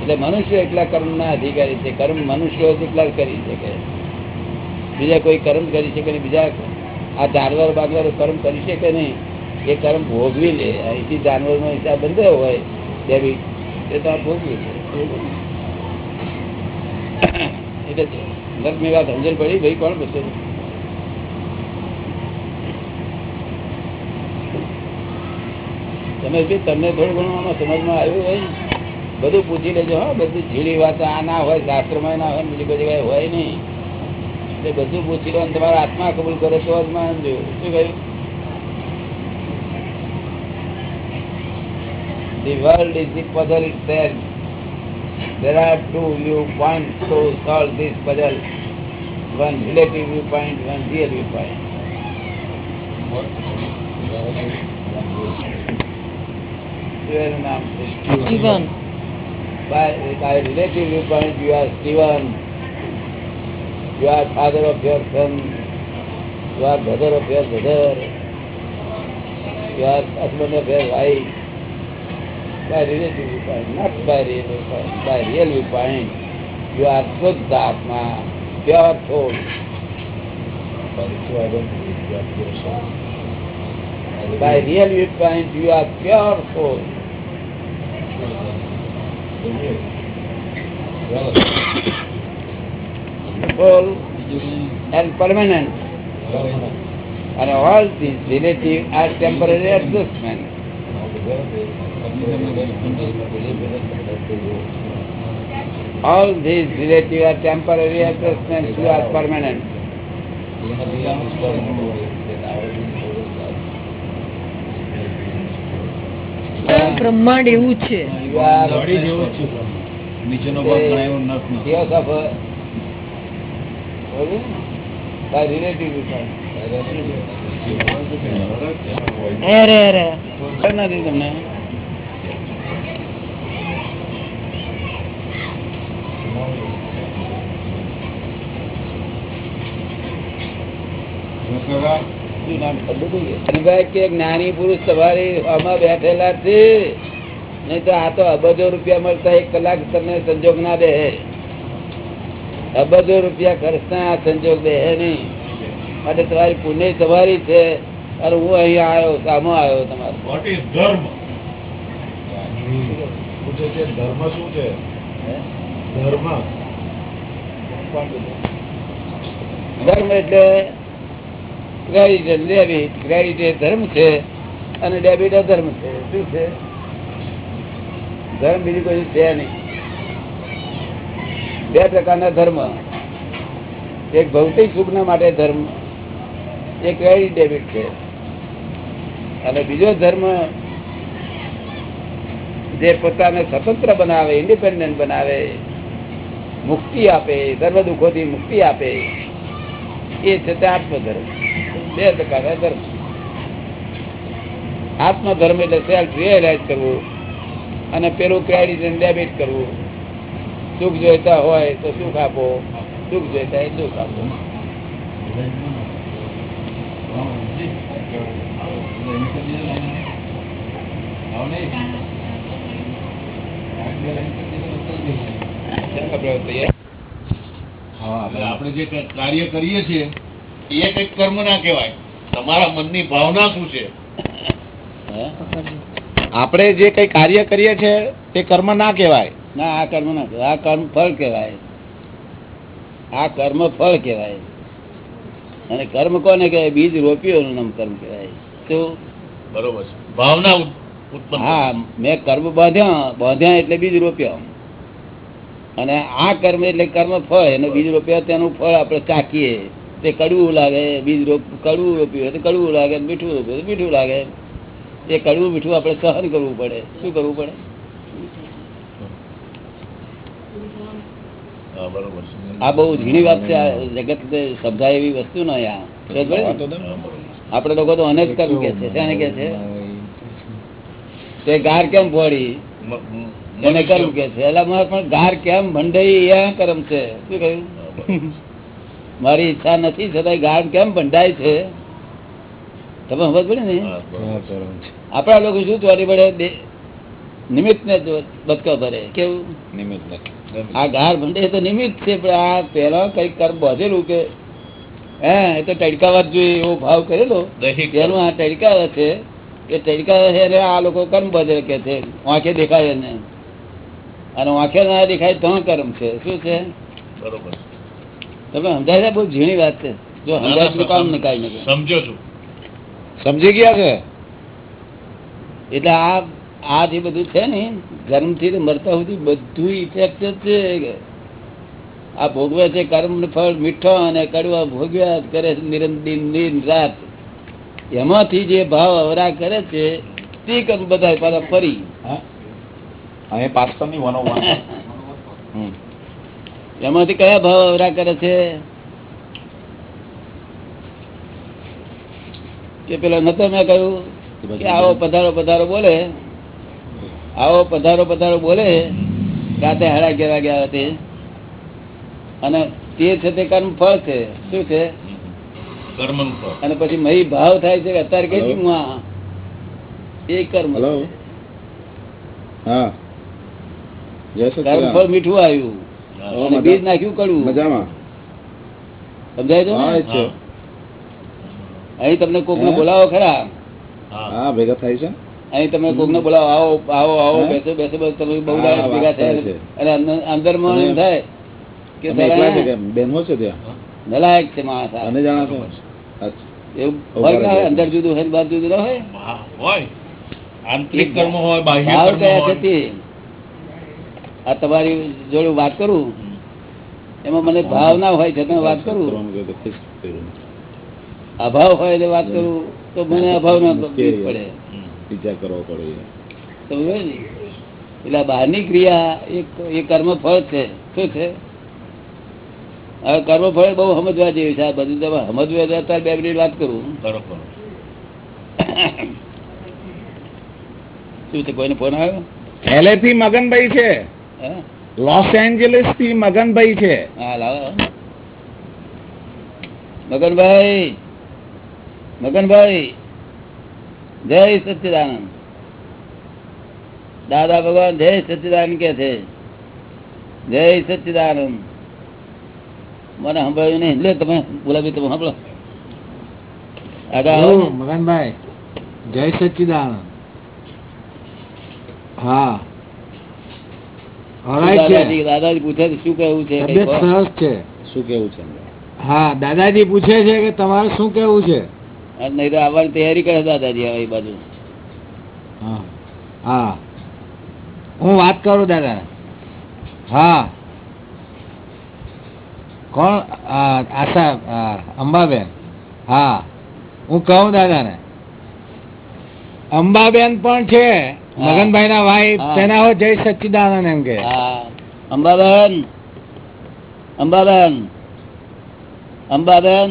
[SPEAKER 1] એટલે મનુષ્ય એટલા કર્મના અધિકારી છે. કર્મ મનુષ્યો જેટલા કરી શકે. બીજા કોઈ કર્મ કરી શકે નહીં. બીજા આ જાનવર બાનવર કર્મ કરી શકે નહીં. એ કર્મ ભોગવી લે. અહીંથી જાનવરનો હિસાબ બંધ હોય, ડેબિટ એ તો ભોગવી લે. એટલે ગરમી વાત સમજણ પડી. ભાઈ કોણ પૂછે તમે બી તમને થોડું ઘણું આમાં સમજમાં આવ્યું હોય બધું પૂછી લેજો હા બધી ઝીલી વાત આ ના હોય શાસ્ત્રમાં ના હોય બીજી બધી કઈ હોય નહીં એટલે બધું પૂછી લો તમારા આત્મા કબૂલ કરે તો જ માનજો શું કહ્યું The world is the puzzle itself. There are two viewpoints to solve this puzzle. One relative viewpoint, one real viewpoint. શું એનું નામ છે?
[SPEAKER 4] Stephen.
[SPEAKER 1] by, by relative viewpoint, you are Stephen. You are father of your son. You are brother of your brother. You are husband of your wife. By relative viewpoint, not by real viewpoint. By real viewpoint, you are Suddha Atma, pure soul. By real viewpoint, you are pure soul. Full and permanent. And all these relative are temporary adjustment. All these relative are temporary adjustments, you are permanent.
[SPEAKER 4] બ્રહ્માંડ એવું છે.
[SPEAKER 5] નીચેનો
[SPEAKER 1] ભાગ કે જ્ઞાની પુરુષ તમારી આમાં બેઠેલા છે નહીં તો આ તો અબજો રૂપિયા મળતા એક કલાક તમને સંજોગ ના દે. અબજો રૂપિયા ખર્ચના આ સંજોગ દે નહીં. માટે તમારી પુણ્ય તમારી છે અને હું અહીં આવ્યો સામો આવ્યો તમારો.
[SPEAKER 5] વોટ ઇઝ ધર્મ? પૂછે છે ધર્મ શું છે? ધર્મ.
[SPEAKER 1] ધર્મ એટલે ક્રેડિટ અને ડેબિટ ક્રેડિટ એ ધર્મ છે અને ડેબિટ અધર્મ છે. શું છે? ધર્મ બીજું કોઈ છે નહીં. બે પ્રકારના ધર્મ. એક ભૌતિક સુખના માટે ધર્મ, એક ક્રેડિટ ડેબિટ છે. અને બીજો ધર્મ જે પોતાને સ્વતંત્ર બનાવે ઇન્ડિપેન્ડન્ટ બનાવે, મુક્તિ આપે, સર્વ દુઃખોથી મુક્તિ આપે, એ છે તે આત્મધર્મ. બે પ્રકારના ધર્મ આત્મધર્મ એટલે સેલ્ફ રિયલાઇઝ કરવું અને પેલું ક્રેડિટ ડેબિટ કરવું. સુખ જોઈતા હોય તો સુખ આપો, સુખ જોઈતા હોય સુખ આપો. આપણે
[SPEAKER 6] જે કાર્ય કરીએ છીએ એ કઈ કર્મ ના કહેવાય. તમારા મનની ભાવના શું છે?
[SPEAKER 5] આપણે જે કઈ કાર્ય કરીએ છીએ તે કર્મ ના કહેવાય.
[SPEAKER 1] ના આ કર્મ ના કહેવાય. આ કર્મ ફળ કહેવાય. આ કર્મ ફળ કહેવાય. અને કર્મ કોને કહેવાય? બીજ રોપ્યો નામ કર્મ કહેવાય. તો
[SPEAKER 6] બરોબર છે. ભાવના
[SPEAKER 1] હા મેં કર્મ બાંધ્યા બાંધ્યા એટલે બીજ રોપ્યો. અને આ કર્મ એટલે કર્મ ફળ. એનો બીજ રોપ્યો તેનું ફળ આપણે ચાખીએ. તે કડવું લાગે બીજ રોપ કડવું રોપ્યું હોય તો કડવું લાગે મીઠું રોપ્યું તો મીઠું લાગે. એ કડવું મીઠું આપણે સહન કરવું પડે. શું કરવું પડે? આ બહુ ઝીણી વાત છે. જગત સમજાય એવી વસ્તુ ન આ. આપણે લોકો તો અનેક કરવું કે છે. શાને કે છે? તે ગાર કેમ ફોડી એને
[SPEAKER 6] કરવું
[SPEAKER 1] કે છે. એટલે મારે પણ ગાર કેમ ભંડાઈ એ કરમ છે. શું કહ્યું. મારી ઈચ્છા નથી છતાં ગાર કેમ ભંડાય છે? તમે સમજ પડે ને? આપણા લોકો શું ચોરી પડે? નિમિત્ત ને બચકા ભરે. કેવું? આ ગાર ભંડે તો નિમિત્ત છે પણ આ પેલા કંઈક કર્મ બાંધેલું કે હે એ તો ટડકાવા જોઈએ એવો ભાવ કરેલો. એનું આ ટડકાવે છે એ તડકા છે આ લોકો કર્મ બધે કે છે વાંખે દેખાય એને. અને વાંખે ના દેખાય તો કર્મ છે. શું છે?
[SPEAKER 6] બરોબર.
[SPEAKER 1] તમે સમજાય બહુ ઝીણી વાત છે. જો સમજાય તો કામ નીકાળી નાખે
[SPEAKER 6] સમજો છો.
[SPEAKER 5] સમજી ગયા છે?
[SPEAKER 1] એટલે આ આ જે બધું છે ને જન્મથી મરતા સુધી બધું ઇફેક્ટ જ છે. આ ભોગવે છે કર્મ ફળ મીઠો અને કડવા ભોગવ્યા કરે છે નિરંદિન દિન રાત. એમાંથી જે ભાવ અવરા કરે છે તે કર્મ બધા પાછા ફરી.
[SPEAKER 5] અહીં પાસ્ટરની વન વન
[SPEAKER 1] એમાંથી કયા ભાવ અવરા કરે છે? કે પેલા નતો મેં કહ્યું કે આવો પધારો પધારો બોલે. આવો પધારો પધારો બોલે. રાતે સાડા અગિયાર વાગ્યા હતી અને તે છે તે કર્મ ફળ છે. શું છે? અને પછી મહી ભાવ થાય છે કે અત્યારે કઈ છું એ કર્મ.
[SPEAKER 5] હા.
[SPEAKER 1] કર્મ ફળ મીઠું આવ્યું. બીજ નાખ્યું કડવું
[SPEAKER 5] મજામાં.
[SPEAKER 1] સમજાય છે. અહીં તમને કોક ને બોલાવો ખરા?
[SPEAKER 6] હા.
[SPEAKER 5] ભેગા થાય છે.
[SPEAKER 1] અહીં તમે કોક ને બોલાવો. આવો આવો આવો બેસો બેસો બસ તમે બહુ દાડા ભેગા
[SPEAKER 5] થાય છે.
[SPEAKER 1] અને અંદર- અંદરમાં એમ થાય કે
[SPEAKER 5] બેનો એકલા છે ત્યાં?
[SPEAKER 1] નલાયક છે માણસ
[SPEAKER 5] અને જાણા છો?
[SPEAKER 1] એવું હોય ના હોય અંદર જુદું હોય બહાર જુદું ના હોય?
[SPEAKER 6] હોય. આંતરિક કર્મ હોય બાહ્ય
[SPEAKER 1] ભાવ
[SPEAKER 6] કર્મ
[SPEAKER 1] કયા છે
[SPEAKER 6] હોય
[SPEAKER 1] તે? આ તમારી જોડે વાત કરું? એમાં મને ભાવ ના હોય છતાં વાત કરું. અભાવ હોય એટલે વાત કરું તો મને અભાવ ના પડે.
[SPEAKER 5] વિચાર કરવો પડે.
[SPEAKER 1] સમજો ને? એટલે બહારની ક્રિયા એ કર્મ ફળ છે. શું છે? હવે કર્મ ફળ બહુ સમજવા જેવી છે. આ બધું તમે સમજવું અત્યારે બે મિનિટ વાત કરું.
[SPEAKER 6] બરોબર.
[SPEAKER 1] શું છે કોઈને ફોન આવ્યો?
[SPEAKER 5] LA થી મગનભાઈ છે? લોસ એન્જલિસથી મગનભાઈ છે.
[SPEAKER 1] હા લાવો. મગનભાઈ મગનભાઈ જય સચિદાનંદ દાદા ભગવાન જય સચ્ચિદાનંદ કે છે? જય સચિદાનંદ મને સંભળાયું નહીં. લે તમે બોલાવી તમે સાંભળો.
[SPEAKER 5] મગનભાઈ. જય સચિદાનંદ હા.
[SPEAKER 1] દાદાજી પૂછે શું કેવું છે?
[SPEAKER 5] શું કેવું છે? હા દાદાજી પૂછે છે કે તમારે શું કેવું છે?
[SPEAKER 1] નહીં તો આવવાની તૈયારી કરે દાદાજી હવે બાજુ.
[SPEAKER 5] હા હા. વાત કરું દાદા. હા. કોણ? આશા અંબાબેન. હા. હું કહું દાદાને. અંબાબેન પણ છે. મગનભાઈ ના વાઈફ તેના હો જય સચ્ચિદાનંદ એમ કે.
[SPEAKER 1] અંબાબેન અંબાબેન અંબાબેન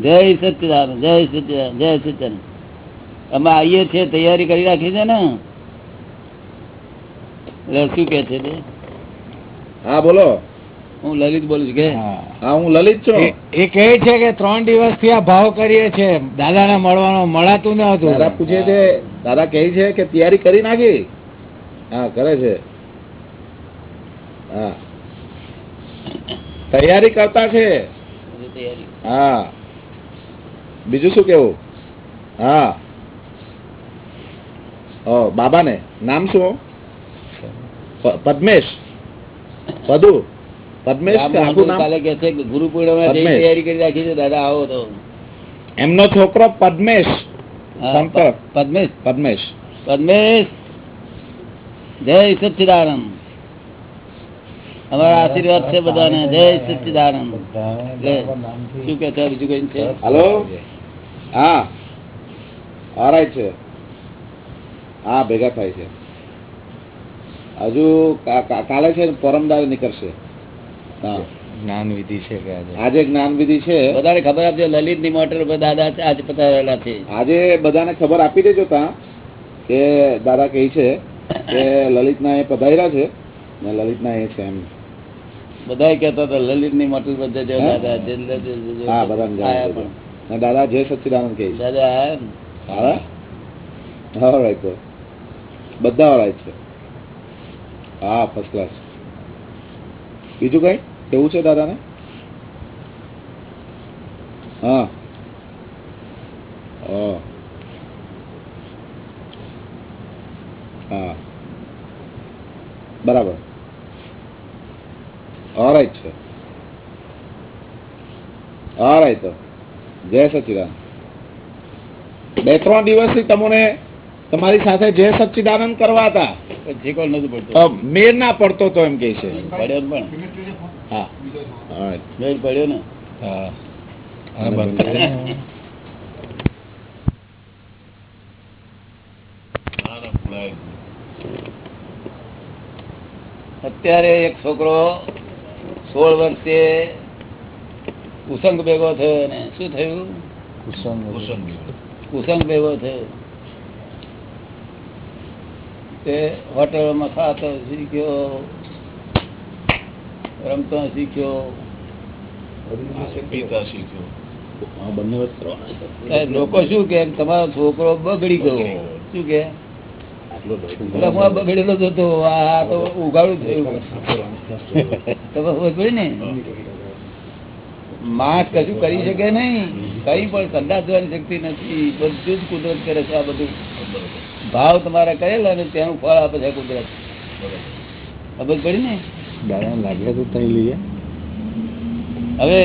[SPEAKER 1] જય સચ્ચિદાનંદ જય સચ્ચિદાનંદ જય સચ્ચિદાનંદ. અમે આવીએ છીએ તૈયારી કરી રાખી છે ને? એટલે શું કે છે
[SPEAKER 5] હા બોલો.
[SPEAKER 2] હું લલિત બોલું છું કે?
[SPEAKER 5] હા.
[SPEAKER 2] હા હું લલિત છું.
[SPEAKER 5] એ- કહે છે કે ત્રણ દિવસથી આ ભાવ કરીએ છે. દાદાને મળવાનો મળાતું ન હતું.
[SPEAKER 2] દાદા પૂછે છે દાદા કહે છે કે તૈયારી કરી નાખી? હા કરે છે. હા. તૈયારી કરતા છે. હા. બીજું શું કેવું? હા. ઓ બાબાને. નામ શું? પદ્મેશ. પદુ. પદ્મેશ કે આખું નામ
[SPEAKER 1] કાલે કે છે કે ગુરુ પૂર્ણિમા જેવી
[SPEAKER 2] પદ્મેશ.
[SPEAKER 1] તૈયારી કરી રાખી છે દાદા આવો તો.
[SPEAKER 2] એમનો છોકરો પદ્મેશ
[SPEAKER 1] હા, પદ્મેશ
[SPEAKER 2] પદ્મેશ
[SPEAKER 1] પદ્મેશ જય સચ્ચિદાનંદ. અમારા આશીર્વાદ છે બધાને. જય સચિદાનંદ શું કે છે બીજું કઈ છે?
[SPEAKER 2] હલો? હા. ઓરાઈટ છે. હા ભેગા થાય છે. હજુ કાલે છે પરમદાર નીકળશે
[SPEAKER 5] જ્ઞાન વિધિ છે કે આજે?
[SPEAKER 2] જ્ઞાન વિધિ છે.
[SPEAKER 1] બધાને ખબર આપજો લલિતની મોટર દાદા છે, આજે પતાવેલા છે.
[SPEAKER 2] આજે બધાને ખબર આપી દેજો ત્યાં કે દાદા કહે છે કે લલિતના એ પધાર્યા છે ને લલિતના એ છે એમ.
[SPEAKER 1] બધા કહેતા હતા લલિતની મોટર પર જજો દાદા
[SPEAKER 2] હા
[SPEAKER 1] પણ.
[SPEAKER 2] દાદા જય સચ્ચિદાનંદ કહે છે.
[SPEAKER 1] દાદા ને?
[SPEAKER 2] હા? ઓલરાઈટ તો બધા ઓલરાઈટ છે. હા ફર્સ્ટ ક્લાસ બીજું કઈ? કેવું છે દાદાને? હા. હા. બરાબર. ઓલરાઈટ છે ઓલરાઈટ તો જય સચિદાન. બે ત્રણ દિવસથી તમને તમારી સાથે જે સચ્ચિદાનંદ કરવા હતા મેર ના પડતો તો એમ કે છે
[SPEAKER 1] પડ્યો પણ
[SPEAKER 2] હા alright.
[SPEAKER 1] પડ્યો ને
[SPEAKER 5] હા બંધ કરી દે.
[SPEAKER 7] ના, ના, ભૂલાય.
[SPEAKER 1] અત્યારે એક છોકરો સોળ વર્ષે કુસંગ ભેગો થયો ને શું થયું
[SPEAKER 5] કુસંગ
[SPEAKER 7] કુસંગ.
[SPEAKER 1] કુસંગ ભેગો થયો તે હોટલમાં ખાતો શીખ્યો રમતો શીખ્યો.
[SPEAKER 7] પીતા
[SPEAKER 1] લોકો શું કે તમારો છોકરો બગડી ગયો. શું કે?
[SPEAKER 2] આટલો દોઢ.
[SPEAKER 1] એટલે હું આ બગડેલો જ હતો. આ તો ઉગાડું થયું. તમે ખબર પડી ને? માણસ કશું કરી શકે નહીં. કઈ પણ સંદાસ જોવાની શક્તિ નથી. બધું જ કુદરત કરે છે આ બધું. ભાવ તમારા કરેલા ને તેનું ફળ આપે છે કુદરત. ખબર પડી ને?
[SPEAKER 5] દાદા લાગે તો તઈ લઈએ.
[SPEAKER 1] હવે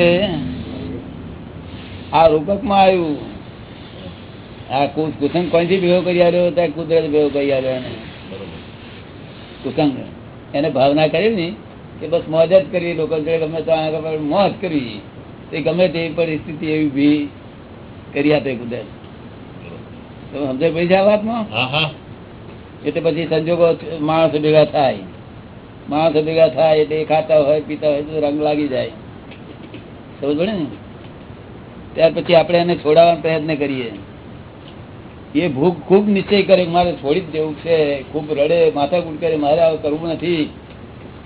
[SPEAKER 1] આ રૂપકમાં આવ્યું. આ કુસંગ કોઈથી ભેગો કરી આવ્યો ત્યાં કુદરત ભેગો કરી આવ્યો એને. કુસંગ એને ભાવના કરી ને કે બસ મોજ જ કરી લોકો ગમે તો મોજ કરવી તે ગમે તેવી પરિસ્થિતિ એવી ભી કરી આપે કુદરત. તમે પડી જાય વાતમાં? એટલે પછી સંજોગો માણસો ભેગા થાય. માણસો ભેગા થાય એટલે ખાતા હોય પીતા હોય તો રંગ લાગી જાય. સમજ પડે ને? ત્યાર પછી આપણે એને છોડાવવાનો પ્રયત્ન કરીએ. એ ભૂખ ખૂબ નિશ્ચય કરે મારે છોડી જ દેવું છે. ખૂબ રડે માથા કૂટ કરે મારે આવું કરવું નથી.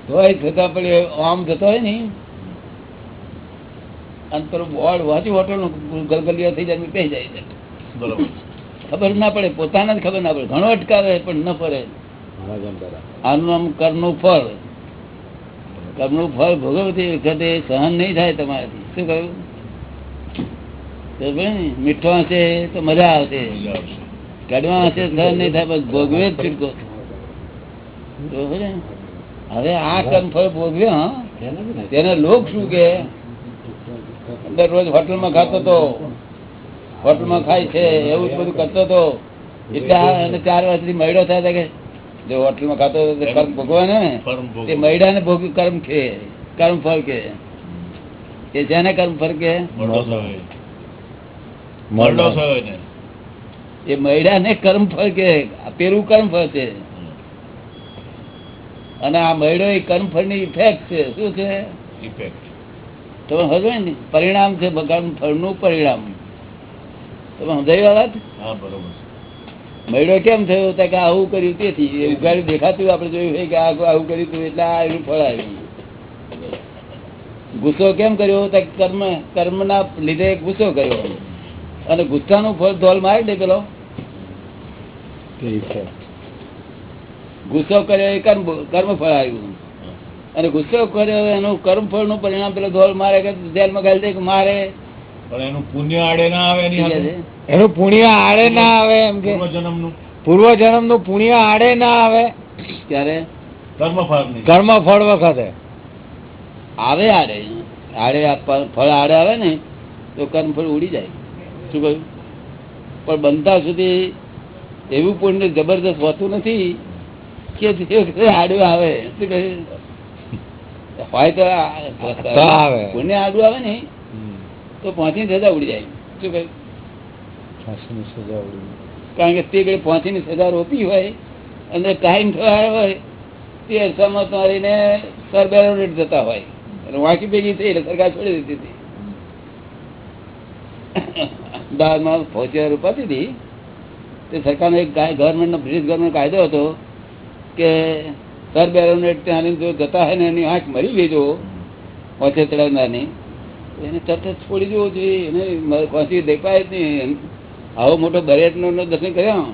[SPEAKER 1] તોય છતાં પણ આમ થતો હોય ને? પેલું બોર્ડ વાંચી હોટલ ગલગલિયા થઈ જાય કહી જાય છે.
[SPEAKER 7] બરોબર
[SPEAKER 1] ખબર ના પડે પોતાને જ ખબર ના પડે. ઘણો અટકાવે પણ ન પડે. આનું કર્મનું ફળ. કર્મનું ફળ ભોગવતી વખતે સહન નહીં થાય તમારાથી. શું કહ્યું? મીઠો હશે તો મજા આવશે. કડવા હશે સહન નહીં થાય બસ ભોગવે જ છૂટકો? હવે આ કર્મ ફળ ભોગવ્યો હા? તેને લોક શું કે? દરરોજ હોટલમાં ખાતો તો હોટલમાં ખાય છે એવું જ બધું કરતો હતો. એટલે એને ચાર વર્ષથી મહિડો થયા કે જો હોટલમાં ખાતો હતો કર્મ ભોગવાને? ને. તે મહિડાને ભોગ કર્મ કે કર્મ ફળ કે. એ જેને કર્મ ફળ કે?
[SPEAKER 7] ને
[SPEAKER 1] એ મહિડાને કર્મ ફળ કે આ પેલું કર્મ ફળ છે. અને આ મહિડો એ કર્મ ફળની ઇફેક્ટ છે. શું છે?
[SPEAKER 7] ઇફેક્ટ
[SPEAKER 1] તમે સમજો ને? પરિણામ છે કર્મ ફળનું પરિણામ. તમે સમજાવી વાત કેમ થયો? કે આવું કર્યું તેથી. એ ઉઘાડું દેખાતું આપણે જોયું કે આ આવું કર્યું હતું એટલે આ એનું ફળ આવ્યું ગુસ્સો કેમ કર્યો? કર્મ કર્મના લીધે ગુસ્સો કર્યો. અને ગુસ્સાનું ફળ ધોલ મારી દે પેલો. ગુસ્સો કર્યો એ કર્મ કર્મ ફળ આવ્યું. અને ગુસ્સો કર્યો એનું કર્મ ફળનું પરિણામ પેલો ધોલ મારે કે જેલમાં ગાલી દે કે મારે.
[SPEAKER 7] પણ એનું પુણ્ય આડે ના આવે એની
[SPEAKER 1] ઠીક
[SPEAKER 7] હાથે?
[SPEAKER 1] છે
[SPEAKER 5] એનું પુણ્ય આડે ના આવે એમ કે.
[SPEAKER 7] પૂર્વજન્મનું.
[SPEAKER 5] પૂર્વ જન્મનું પુણ્ય આડે ના આવે.
[SPEAKER 1] ત્યારે?
[SPEAKER 5] કર્મ ફળ વખતે.
[SPEAKER 1] આવે આડે. આડે ફળ આડે આવે ને તો કર્મ ફળ ઉડી જાય. શું કહ્યું? પણ બનતા સુધી એવું પુણ્ય જબરદસ્ત હોતું નથી કે જે આડું આવે. શું કહ્યું? હોય તો
[SPEAKER 5] આવે.
[SPEAKER 1] પુણ્ય આડું આવે ને તો પહોંચી સજા ઉડી જાય. શું કહ્યું કારણ કે તે ઘડી પહોંચીની સજા રોપી હોય અને ટાઈમ થયો હોય તે અરસામાં તમારીને સરબેરો રેટ જતા હોય. અને વાંકી ભેગી થઈ એટલે સરકાર છોડી દીધી હતી. અમદાવાદમાં ફોજિયા રૂપાતી હતી તે સરકારનો એક ગવર્મેન્ટનો બ્રિટિશ ગવર્મેન્ટ કાયદો હતો કે સર રેટ ત્યાંની જો જતા હોય ને એની આંખ મરી ગઈ જો પહોંચે ચડાવનારની. એને તરત જ છોડી દેવો જોઈએ. એને પહોંચી દેખાય જ નહીં. આવો મોટો બરેટ નો દર્શન કર્યા.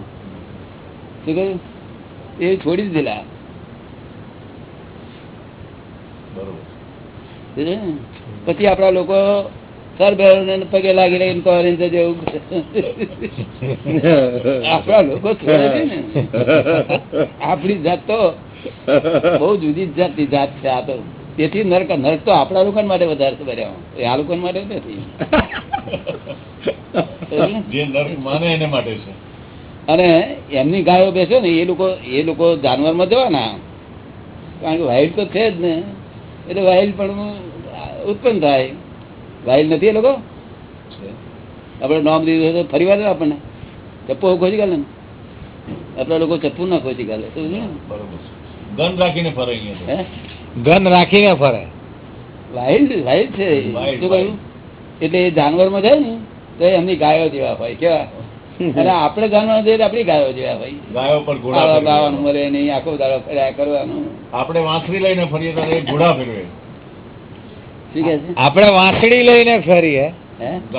[SPEAKER 1] શું કહ્યું? એ છોડી દીધેલા. પછી આપડા લોકો સર બેરોને પગે લાગી લઈને કવરીને જજો એવું આપડા લોકો છોડે છે આપણી જાત તો બહુ જુદી જ જાતની જાત છે આ તો. તેથી નરક નરક તો આપણા લોકો માટે વધારે ભર્યા એ આ લોકો માટે નથી. અને એમની ગાયો બેસે ને એ લોકો એ લોકો જાનવરમાં જવાના. કારણ કે વાઇલ્ડ તો છે જ ને. એટલે વાઇલ્ડ પણ ઉત્પન્ન થાય. વાઇલ્ડ નથી એ લોકો. આપણે નોમ દીધું તો ફરી વાર આપણને. ચપ્પુ ખોજી ગાલે ને. આપણા લોકો ચપ્પુ ના ખોજી ગાલે.
[SPEAKER 7] ગન રાખીને ફરે
[SPEAKER 1] હે
[SPEAKER 5] રાખીને ફરે.
[SPEAKER 1] વાઇલ્ડ વાઇલ્ડ છે શું કહ્યું? એટલે એ જાનવરમાં જાય ને તો એમની ગાયો જેવા હોય કેવા? અને આપણે જાનવર જઈએ આપણી ગાયો જેવા હોય.
[SPEAKER 7] ગાયો પર ઘોડા
[SPEAKER 1] ગાવાનું મરે નહીં આખો દાડો ફર્યા કરવાનું.
[SPEAKER 7] આપણે વાંસળી લઈને ફરીએ તો ઘોડા ફેરવે.
[SPEAKER 5] આપણે વાંસળી લઈને ફરીએ.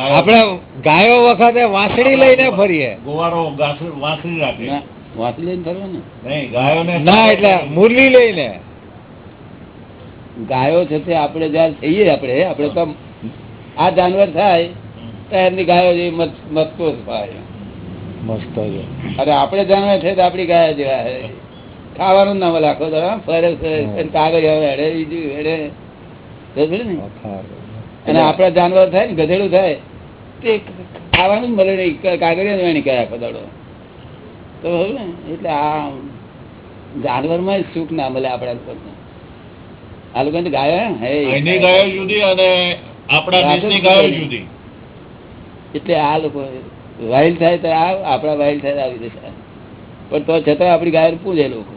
[SPEAKER 5] આપણે ગાયો વખતે વાંસળી લઈને ફરીએ.
[SPEAKER 7] ગોવાળો ગાસ- વાંસળી રાખે.
[SPEAKER 1] વાંસળી લઈને ફરવાનું? ને
[SPEAKER 7] નહીં ગાયો
[SPEAKER 5] ના એટલે મુરલી લઈને.
[SPEAKER 1] ગાયો છે તે આપણે જ્યાં થઈએ આપણે આપણે તો આ જાનવર થાય તો એમની ગાયો જેવી મસ્તો થાય.
[SPEAKER 5] મસ્ત
[SPEAKER 1] અરે આપણે જાનવર છે તો આપણી ગાયો જેવા ખાવાનું ના મળે તો ફરે કાગળ હેડે બીજું હેડે. ને? અને આપણા જાનવર થાય ને ગધેડું થાય તે ખાવાનું જ મળે નહીં કાગળિયા વેણી કયા આખો દાડો. તો એટલે આ જાનવરમાં સુખ ના મળે આપણા આ લોકો ગાયો હે?
[SPEAKER 7] અહીંની ગાયો. જુદી અને આપણા દેશની ગાયો જુદી.
[SPEAKER 1] એટલે આ લોકો વાઇલ થાય તો આ આપણા વાઇલ થાય આવી જશે પણ તો છતાં આપણી ગાયો પૂજે લોકો.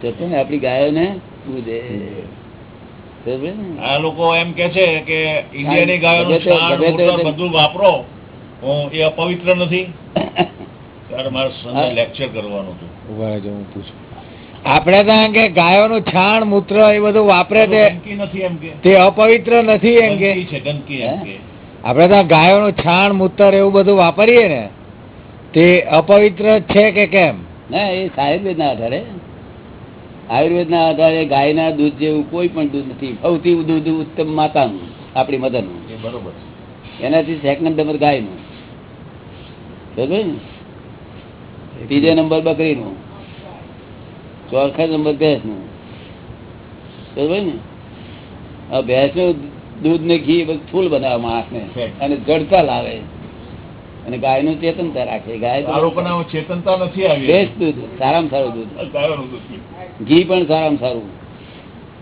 [SPEAKER 1] છતાં આપણી ગાયોને પૂજે. ને?
[SPEAKER 7] આ લોકો એમ કે છે કે ઇન્ડિયાની ગાયોનું બધું વાપરો. હું એ અપવિત્ર નથી. ત્યારે મારે લેક્ચર કરવાનું હતું.
[SPEAKER 5] હું પૂછું. આપણે ત્યાં કે ગાયોનું છાણ મૂત્ર એ બધું વાપરે તે
[SPEAKER 7] એમ કે.
[SPEAKER 5] તે અપવિત્ર નથી એમ કે.
[SPEAKER 7] છે એમ
[SPEAKER 5] આપણે ત્યાં ગાયોનું છાણ મૂત્ર એવું બધું વાપરીએ ને તે અપવિત્ર છે કે કેમ?
[SPEAKER 1] ના એ આયુર્વેદના આધારે. આયુર્વેદના આધારે ગાયના દૂધ જેવું કોઈ પણ દૂધ નથી. સૌથી દૂધ ઉત્તમ માતાનું આપણી મદરનું
[SPEAKER 7] નું બરોબર.
[SPEAKER 1] એનાથી સેકન્ડ નંબર ગાયનું. બરોબર ને? ત્રીજો નંબર બકરીનું. ચોથા નંબર ભેંસ નો. બરોબર ને? આ ભેંસનું દૂધ ને ઘી બધું ફૂલ બનાવે માણસને અને જડતા લાવે. અને ગાયનું ચેતનતા રાખે. ગાય
[SPEAKER 7] ચેતનતા નથી આવી.
[SPEAKER 1] બેસ્ટ દૂધ સારામાં સારું દૂધ. ઘી પણ સારામાં સારું.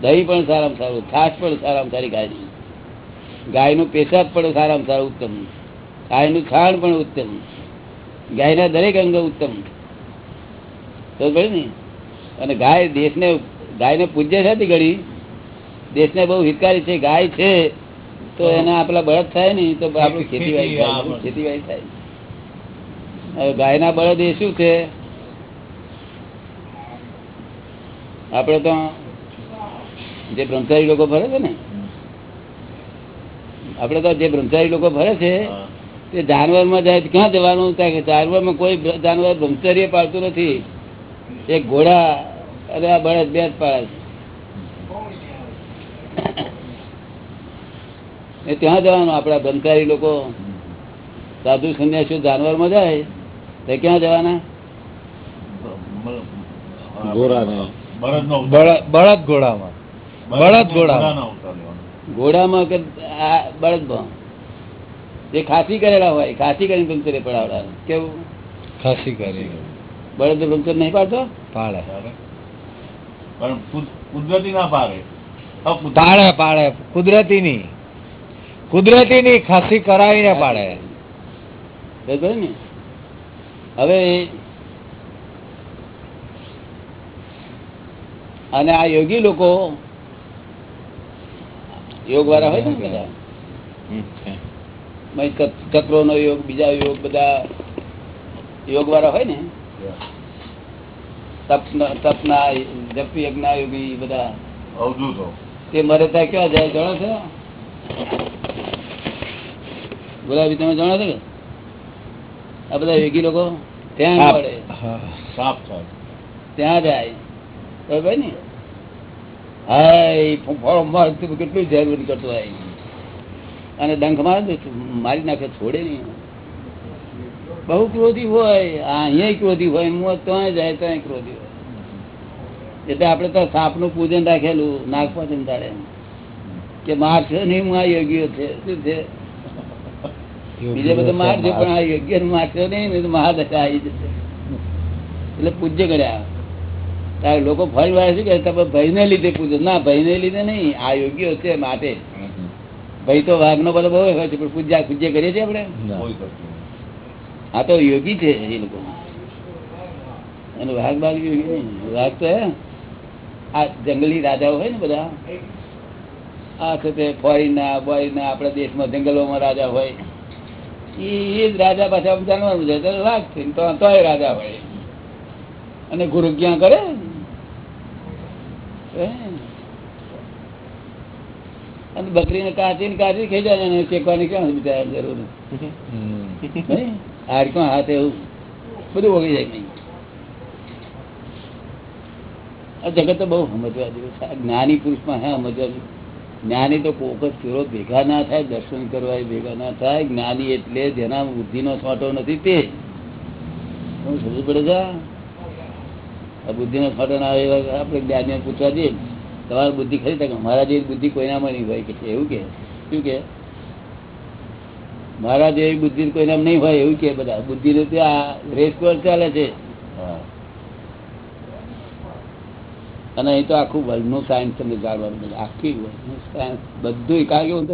[SPEAKER 1] દહીં પણ સારામાં સારું. છાશ પણ સારામાં સારી ગાયની. ગાયનું પેશાબ પણ સારામાં સારું ઉત્તમ. ગાયનું છાણ પણ ઉત્તમ. ગાયના દરેક અંગ ઉત્તમ. તો ને? અને ગાય દેશને ગાયને પૂજ્ય છે ઘડી દેશને બહુ હિતકારી છે ગાય છે તો એના આપણા બળદ થાય ને તો આપણું ખેતીવાડી ખેતીવાડી થાય. હવે ગાયના બળદ એ શું છે? આપણે તો જે બ્રહ્મચારી લોકો ફરે છે ને આપડે તો જે બ્રહ્મચારી લોકો ફરે છે તે જાનવરમાં જાય ક્યાં જવાનું? ત્યાં કે જાનવરમાં કોઈ જાનવર બ્રહ્મચર્ય પાડતું નથી. એક ઘોડા અને આ બળદ બે જ પાડે એ ત્યાં જવાનું આપડા બ્રહ્મચારી લોકો. સાધુ સંન્યાસી જાનવરમાં જાય તો ક્યાં જવાના?
[SPEAKER 5] બળદ બળદ ઘોડામાં. બળદ ઘોડા.
[SPEAKER 7] ઘોડાનો અવતાર લેવાનો.
[SPEAKER 1] ઘોડામાં કે બળદ જે ખાસી કરેલા હોય ખાસી કરીને બ્રહ્મચર્ય પડાવડા કેવું?
[SPEAKER 5] ખાસી કરી.
[SPEAKER 1] બળદ બ્રહ્મચર્ય નહીં પાડતો?
[SPEAKER 5] પાડે.
[SPEAKER 7] પણ કુદરતી ના પાડે.
[SPEAKER 5] પાડે પાડે. કુદરતી ની કુદરતી ની ખાસી કરાવીને પાડે
[SPEAKER 1] ને. હવે અને આ યોગી લોકો યોગ વાળા હોય ને બધા? ચક્રો નો યોગ બીજા યોગ બધા યોગ વાળા હોય ને? તપના તપના જપ બધા.
[SPEAKER 7] અવધૂતો.
[SPEAKER 1] તે મરે ત્યાં ક્યાં જાય જાણો છો? ગુલાબી તમે જાણો છો કે? આ બધા યોગી લોકો ત્યાં મળે. ત્યાં જાય. બરાબર ને? હાય ફોફાળો મારતું કેટલું જરૂર કરતો અને ડંખ મારે મારી નાખે છોડે નહીં. બહુ ક્રોધી હોય આ અહીંયા ક્રોધી હોય હું ત્યાં જાય તો ક્રોધી હોય. એટલે આપણે તો સાપનું પૂજન રાખેલું નાગપંચમ તારે કે મારશે નહીં હું આ યોગ્ય છે. શું છે? બીજે બધે માર છે પણ આ યોગ્ય મારશો નહીં નહીં તો મહાદશા આવી જશે. એટલે પૂજ્ય કર્યા તારે લોકો ફરી વાર શું કે તમે ને લીધે પૂજો. ના ભાઈને લીધે નહીં આ યોગ્ય છે માટે. ભાઈ તો વાઘનો બધો બહુ હોય છે પણ પૂજ્યા પૂજ્ય કરીએ છીએ આપણે. આ તો યોગી છે એ લોકો. વાઘ બાગ યોગી નહીં. વાઘ તો આ જંગલી રાજાઓ હોય ને બધા. આ સાથે ફોરીના બોરીન આપણા દેશમાં જંગલોમાં રાજા હોય. એ જ રાજા પાછા જાણવાનું છે. તો વાઘ છે. તો તોય રાજા હોય. અને ગુરુ ક્યાં કરે? અને બકરીને કાચી ને કાચી ખાઈ જાય શેકવાની ક્યાં બિચારા જરૂર? નહીં હાડકમાં હાથ એવું? બધું ઓગળી જાય નહીં આ જગત તો બહુ સમજવા જેવું છે જ્ઞાની પુરુષમાં હા સમજવા જ્ઞાની તો કોક જ ફેરો ભેગા ના થાય, દર્શન કરવા ભેગા ના થાય. જ્ઞાની એટલે જેના બુદ્ધિનો છોટો નથી તે. હું સમજ પડે છે? આ બુદ્ધિનો છોટો ના આવે એવા આપણે જ્ઞાનીને પૂછવા જઈએ. તમારી બુદ્ધિ ખરી? થાય મારા જેવી બુદ્ધિ કોઈનામાં નહીં હોય કે એવું કે? શું કે? મારા જેવી બુદ્ધિ એમ નહીં હોય એવું કે બધા. બુદ્ધિ ને આ રેસ કોર્સ ચાલે છે. અને અહીં તો આખું વર્લ્ડનું સાયન્સ તમને જાણવાનું આખી વર્લ્ડનું સાયન્સ બધું કારણ કે